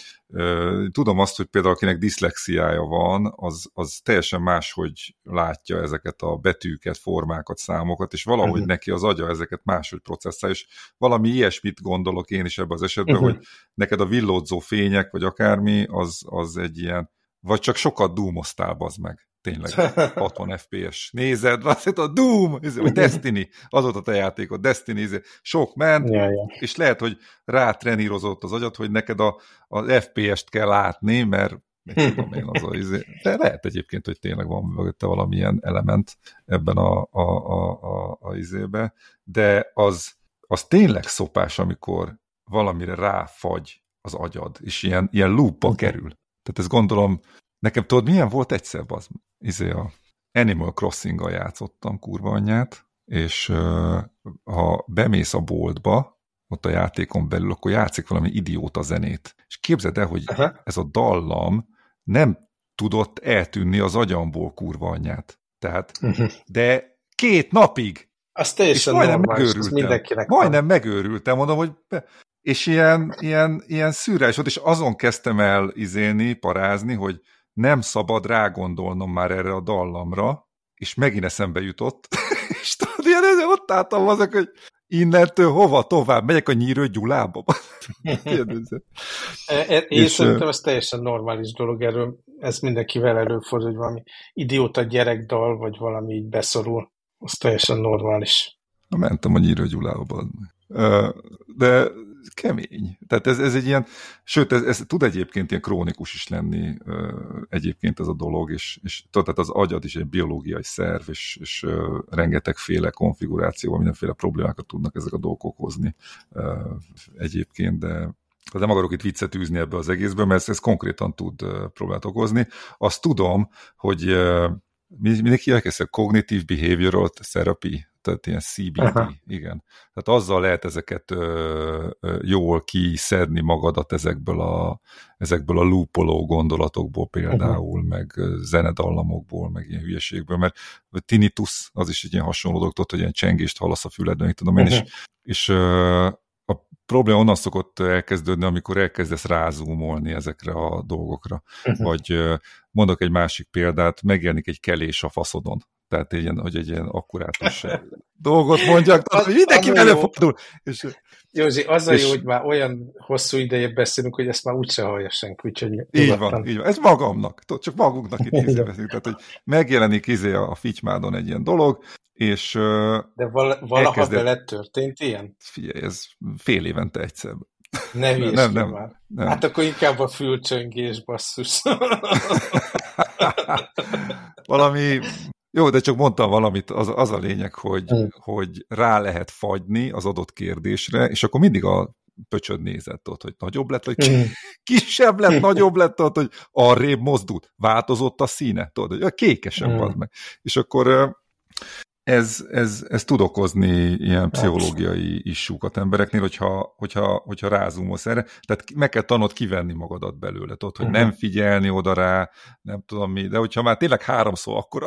Tudom azt, hogy például akinek diszlexiája van, az, az teljesen máshogy látja ezeket a betűket, formákat, számokat, és valahogy uh-huh. neki az agya ezeket máshogy processzál, és valami ilyesmit gondolok én is ebben az esetben, uh-huh. hogy neked a villódzó fények, vagy akármi, az, az egy ilyen, vagy csak sokat dúmoztál, az meg tényleg 60 FPS. Nézed, azt a Doom, vagy Destiny, az volt a te játékod, Destiny, sok ment, ja, ja. és lehet, hogy rátrenírozott az agyat, hogy neked a, az FPS-t kell látni, mert tudom én, az a, izé. de lehet egyébként, hogy tényleg van mögötte valamilyen element ebben a, a, a, a, a izébe, de az, az tényleg szopás, amikor valamire ráfagy az agyad, és ilyen, ilyen loopba kerül. Tehát ezt gondolom, nekem tudod, milyen volt egyszer, az izé a Animal Crossing-gal játszottam, kurva anyját, és uh, ha bemész a boltba, ott a játékon belül, akkor játszik valami idióta zenét. És képzeld el, hogy Aha. ez a dallam nem tudott eltűnni az agyamból kurva anyját. Tehát, uh mhm. -huh. de két napig. Az teljesen majdnem megőrültem. mindenkinek majdnem van. megőrültem, mondom, hogy be, és ilyen, ilyen, ilyen szürreális volt, és azon kezdtem el izélni, parázni, hogy nem szabad rágondolnom már erre a dallamra, és megint eszembe jutott, és tudod, ilyen ott álltam azok, hogy innentől hova tovább? Megyek a nyírő Gyulába? E, e, én és, szerintem ez teljesen normális dolog, erről ez mindenkivel előfordul, hogy valami idióta gyerekdal, vagy valami így beszorul. Az teljesen normális. Mentem a nyírő Gyulába. De kemény. Tehát ez, ez egy ilyen, sőt, ez, ez tud egyébként ilyen krónikus is lenni egyébként ez a dolog, és, és tehát az agyad is egy biológiai szerv, és, és rengetegféle konfigurációval mindenféle problémákat tudnak ezek a dolgok okozni egyébként, de tehát nem akarok itt viccet űzni ebbe az egészbe, mert ez, ez konkrétan tud problémát okozni. Azt tudom, hogy mindenki elkezdte Cognitive Behavioral Therapy, tehát ilyen CBT, Aha. igen. Tehát azzal lehet ezeket ö, ö, jól kiszedni magadat ezekből a, ezekből a loopoló gondolatokból például, Aha. meg zenedallamokból, meg ilyen hülyeségből, mert tinnitus, az is egy ilyen hasonló dolog, hogy ilyen csengést hallasz a füledben, tudom én, és, és ö, a probléma onnan szokott elkezdődni, amikor elkezdesz rázúmolni ezekre a dolgokra. Uh-huh. Vagy mondok egy másik példát, megjelenik egy kelés a faszodon. Tehát egy ilyen, hogy egy ilyen akkurátus dolgot mondjak, hogy mindenki előfordul. És, Józsi, az a jó, hogy már olyan hosszú ideje beszélünk, hogy ezt már úgyse hallja senki, úgyhogy Így van, így van. Ez magamnak, csak magunknak itt beszélünk. Tehát, hogy megjelenik izé a fitymádon egy ilyen dolog, és De val valaha elkezdett... veled történt ilyen? Figyelj, ez fél évente egyszer. Ne nem, nem, nem, már. nem. Hát akkor inkább a fülcsöngés, basszus. Valami jó, de csak mondtam valamit, az, az a lényeg, hogy, mm. hogy rá lehet fagyni az adott kérdésre, és akkor mindig a pöcsöd nézett ott, hogy nagyobb lett, vagy mm. kisebb lett, nagyobb lett ott, hogy arrébb mozdult, változott a színe, tudod, hogy kékesebb mm. az meg. És akkor ez, ez, ez tud okozni ilyen pszichológiai issúkat embereknél, hogyha, hogyha, hogyha rázumolsz erre. Tehát meg kell tanulnod kivenni magadat belőle, tudod, hogy nem figyelni oda rá, nem tudom mi, de hogyha már tényleg háromszor akkora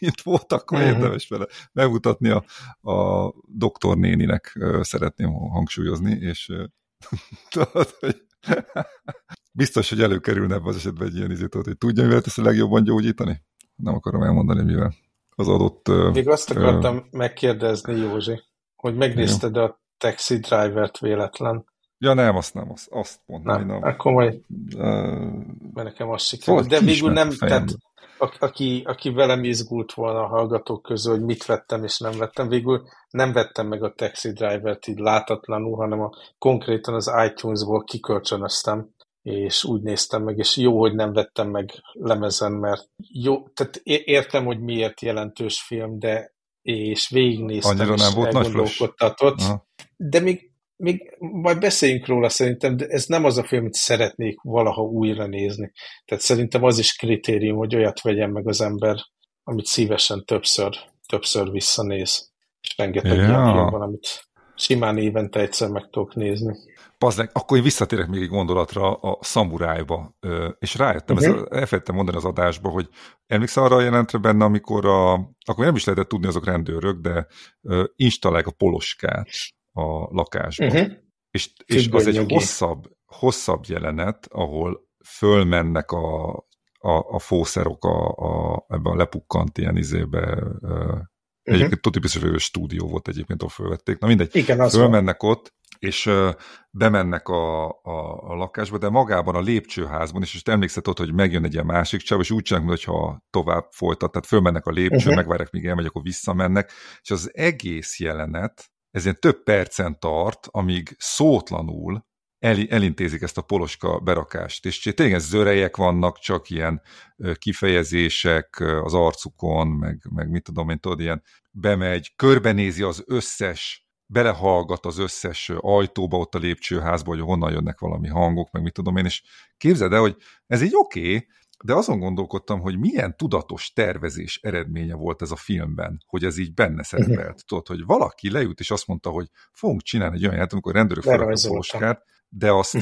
mint volt, akkor uh-huh. érdemes vele megmutatni a, a doktornéninek szeretném hangsúlyozni, és tudod, hogy biztos, hogy előkerülne ebben az esetben egy ilyen izét, hogy tudja, mivel tesz a legjobban gyógyítani? Nem akarom elmondani, mivel az adott... Még azt akartam uh, megkérdezni, Józsi, hogy megnézted jó. a Taxi Driver-t véletlen. Ja nem, azt nem, azt, azt pont nem. nem. Akkor majd, uh, mert nekem azt sikerült. Szóval De végül nem, tehát aki, aki velem izgult volna a hallgatók közül, hogy mit vettem és nem vettem, végül nem vettem meg a Taxi Driver-t így látatlanul, hanem a, konkrétan az iTunes-ból kikölcsönöztem, és úgy néztem meg, és jó, hogy nem vettem meg lemezen, mert jó, tehát értem, hogy miért jelentős film, de és végignéztem, Annyira nem volt nagy de még még majd beszéljünk róla szerintem, de ez nem az a film, amit szeretnék valaha újra nézni. Tehát szerintem az is kritérium, hogy olyat vegyen meg az ember, amit szívesen többször, többször visszanéz. És rengeteg ja. ilyen van, amit simán évente egyszer meg tudok nézni. Pazdeg, akkor én visszatérek még egy gondolatra a szamurájba, és rájöttem, uh -huh. ezt elfelejtettem mondani az adásba, hogy emlékszel arra a jelentre benne, amikor a, akkor nem is lehetett tudni azok rendőrök, de installálják a poloskát a lakásba. Uh -huh. És, és az egy hosszabb, hosszabb jelenet, ahol fölmennek a, a, a fószerok a, a, ebben a lepukkant ilyen izébe, uh, Egyébként tudni biztos, hogy stúdió volt egyébként, ahol fölvették. Na mindegy, Igen, fölmennek van. ott, és uh, bemennek a, a, a lakásba, de magában a lépcsőházban is, és te emlékszel ott, hogy megjön egy ilyen másik csáv, és úgy csinálnak, hogyha tovább folytat, tehát fölmennek a lépcsőn, uh-huh. megvárják, míg elmegy, akkor visszamennek, és az egész jelenet, ez ilyen több percen tart, amíg szótlanul el, elintézik ezt a poloska berakást, és tényleg zörejek vannak, csak ilyen kifejezések az arcukon, meg, meg mit tudom én, tudod, ilyen bemegy, körbenézi az összes belehallgat az összes ajtóba ott a lépcsőházba, hogy honnan jönnek valami hangok, meg mit tudom én, és képzeld el, hogy ez így oké, okay, de azon gondolkodtam, hogy milyen tudatos tervezés eredménye volt ez a filmben, hogy ez így benne szerepelt. Tudod, hogy valaki leült és azt mondta, hogy fogunk csinálni egy olyan játékot, amikor rendőrök felraknak a de azt,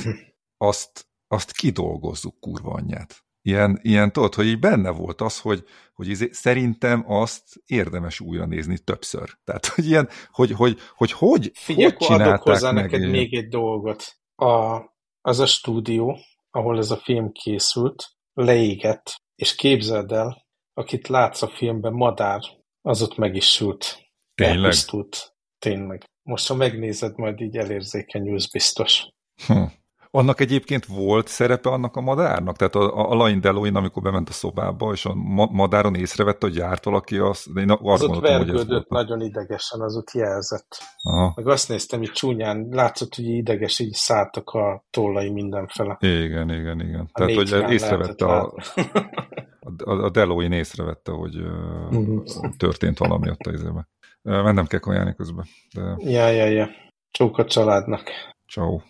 azt, azt kidolgozzuk kurva anyját. Ilyen, ilyen tudod, hogy így benne volt az, hogy, hogy izé, szerintem azt érdemes újra nézni többször. Tehát, hogy ilyen, hogy hogy, hogy, hogy, Figyelj, hogy akkor adok hozzá meg neked még egy dolgot. A, az a stúdió, ahol ez a film készült, leégett, és képzeld el, akit látsz a filmben, madár, az ott meg is sült. Tényleg? Elpusztult. Tényleg. Most, ha megnézed, majd így elérzékenyülsz biztos. Hm. Annak egyébként volt szerepe annak a madárnak? Tehát a, a Lain Deloin, amikor bement a szobába, és a ma madáron észrevette, hogy járt valaki, az, de én azt az ott hogy ez volt. nagyon idegesen, az ott jelzett. Aha. Meg azt néztem, hogy csúnyán, látszott, hogy ideges, így szálltak a tollai mindenfele. Igen, igen, igen. A Tehát, hogy észrevette a, a, a Deloin észrevette, hogy uh, történt valami ott a izébe. Mennem kell kajálni közben. De... Ja, ja, ja. Csók a családnak. Ciao.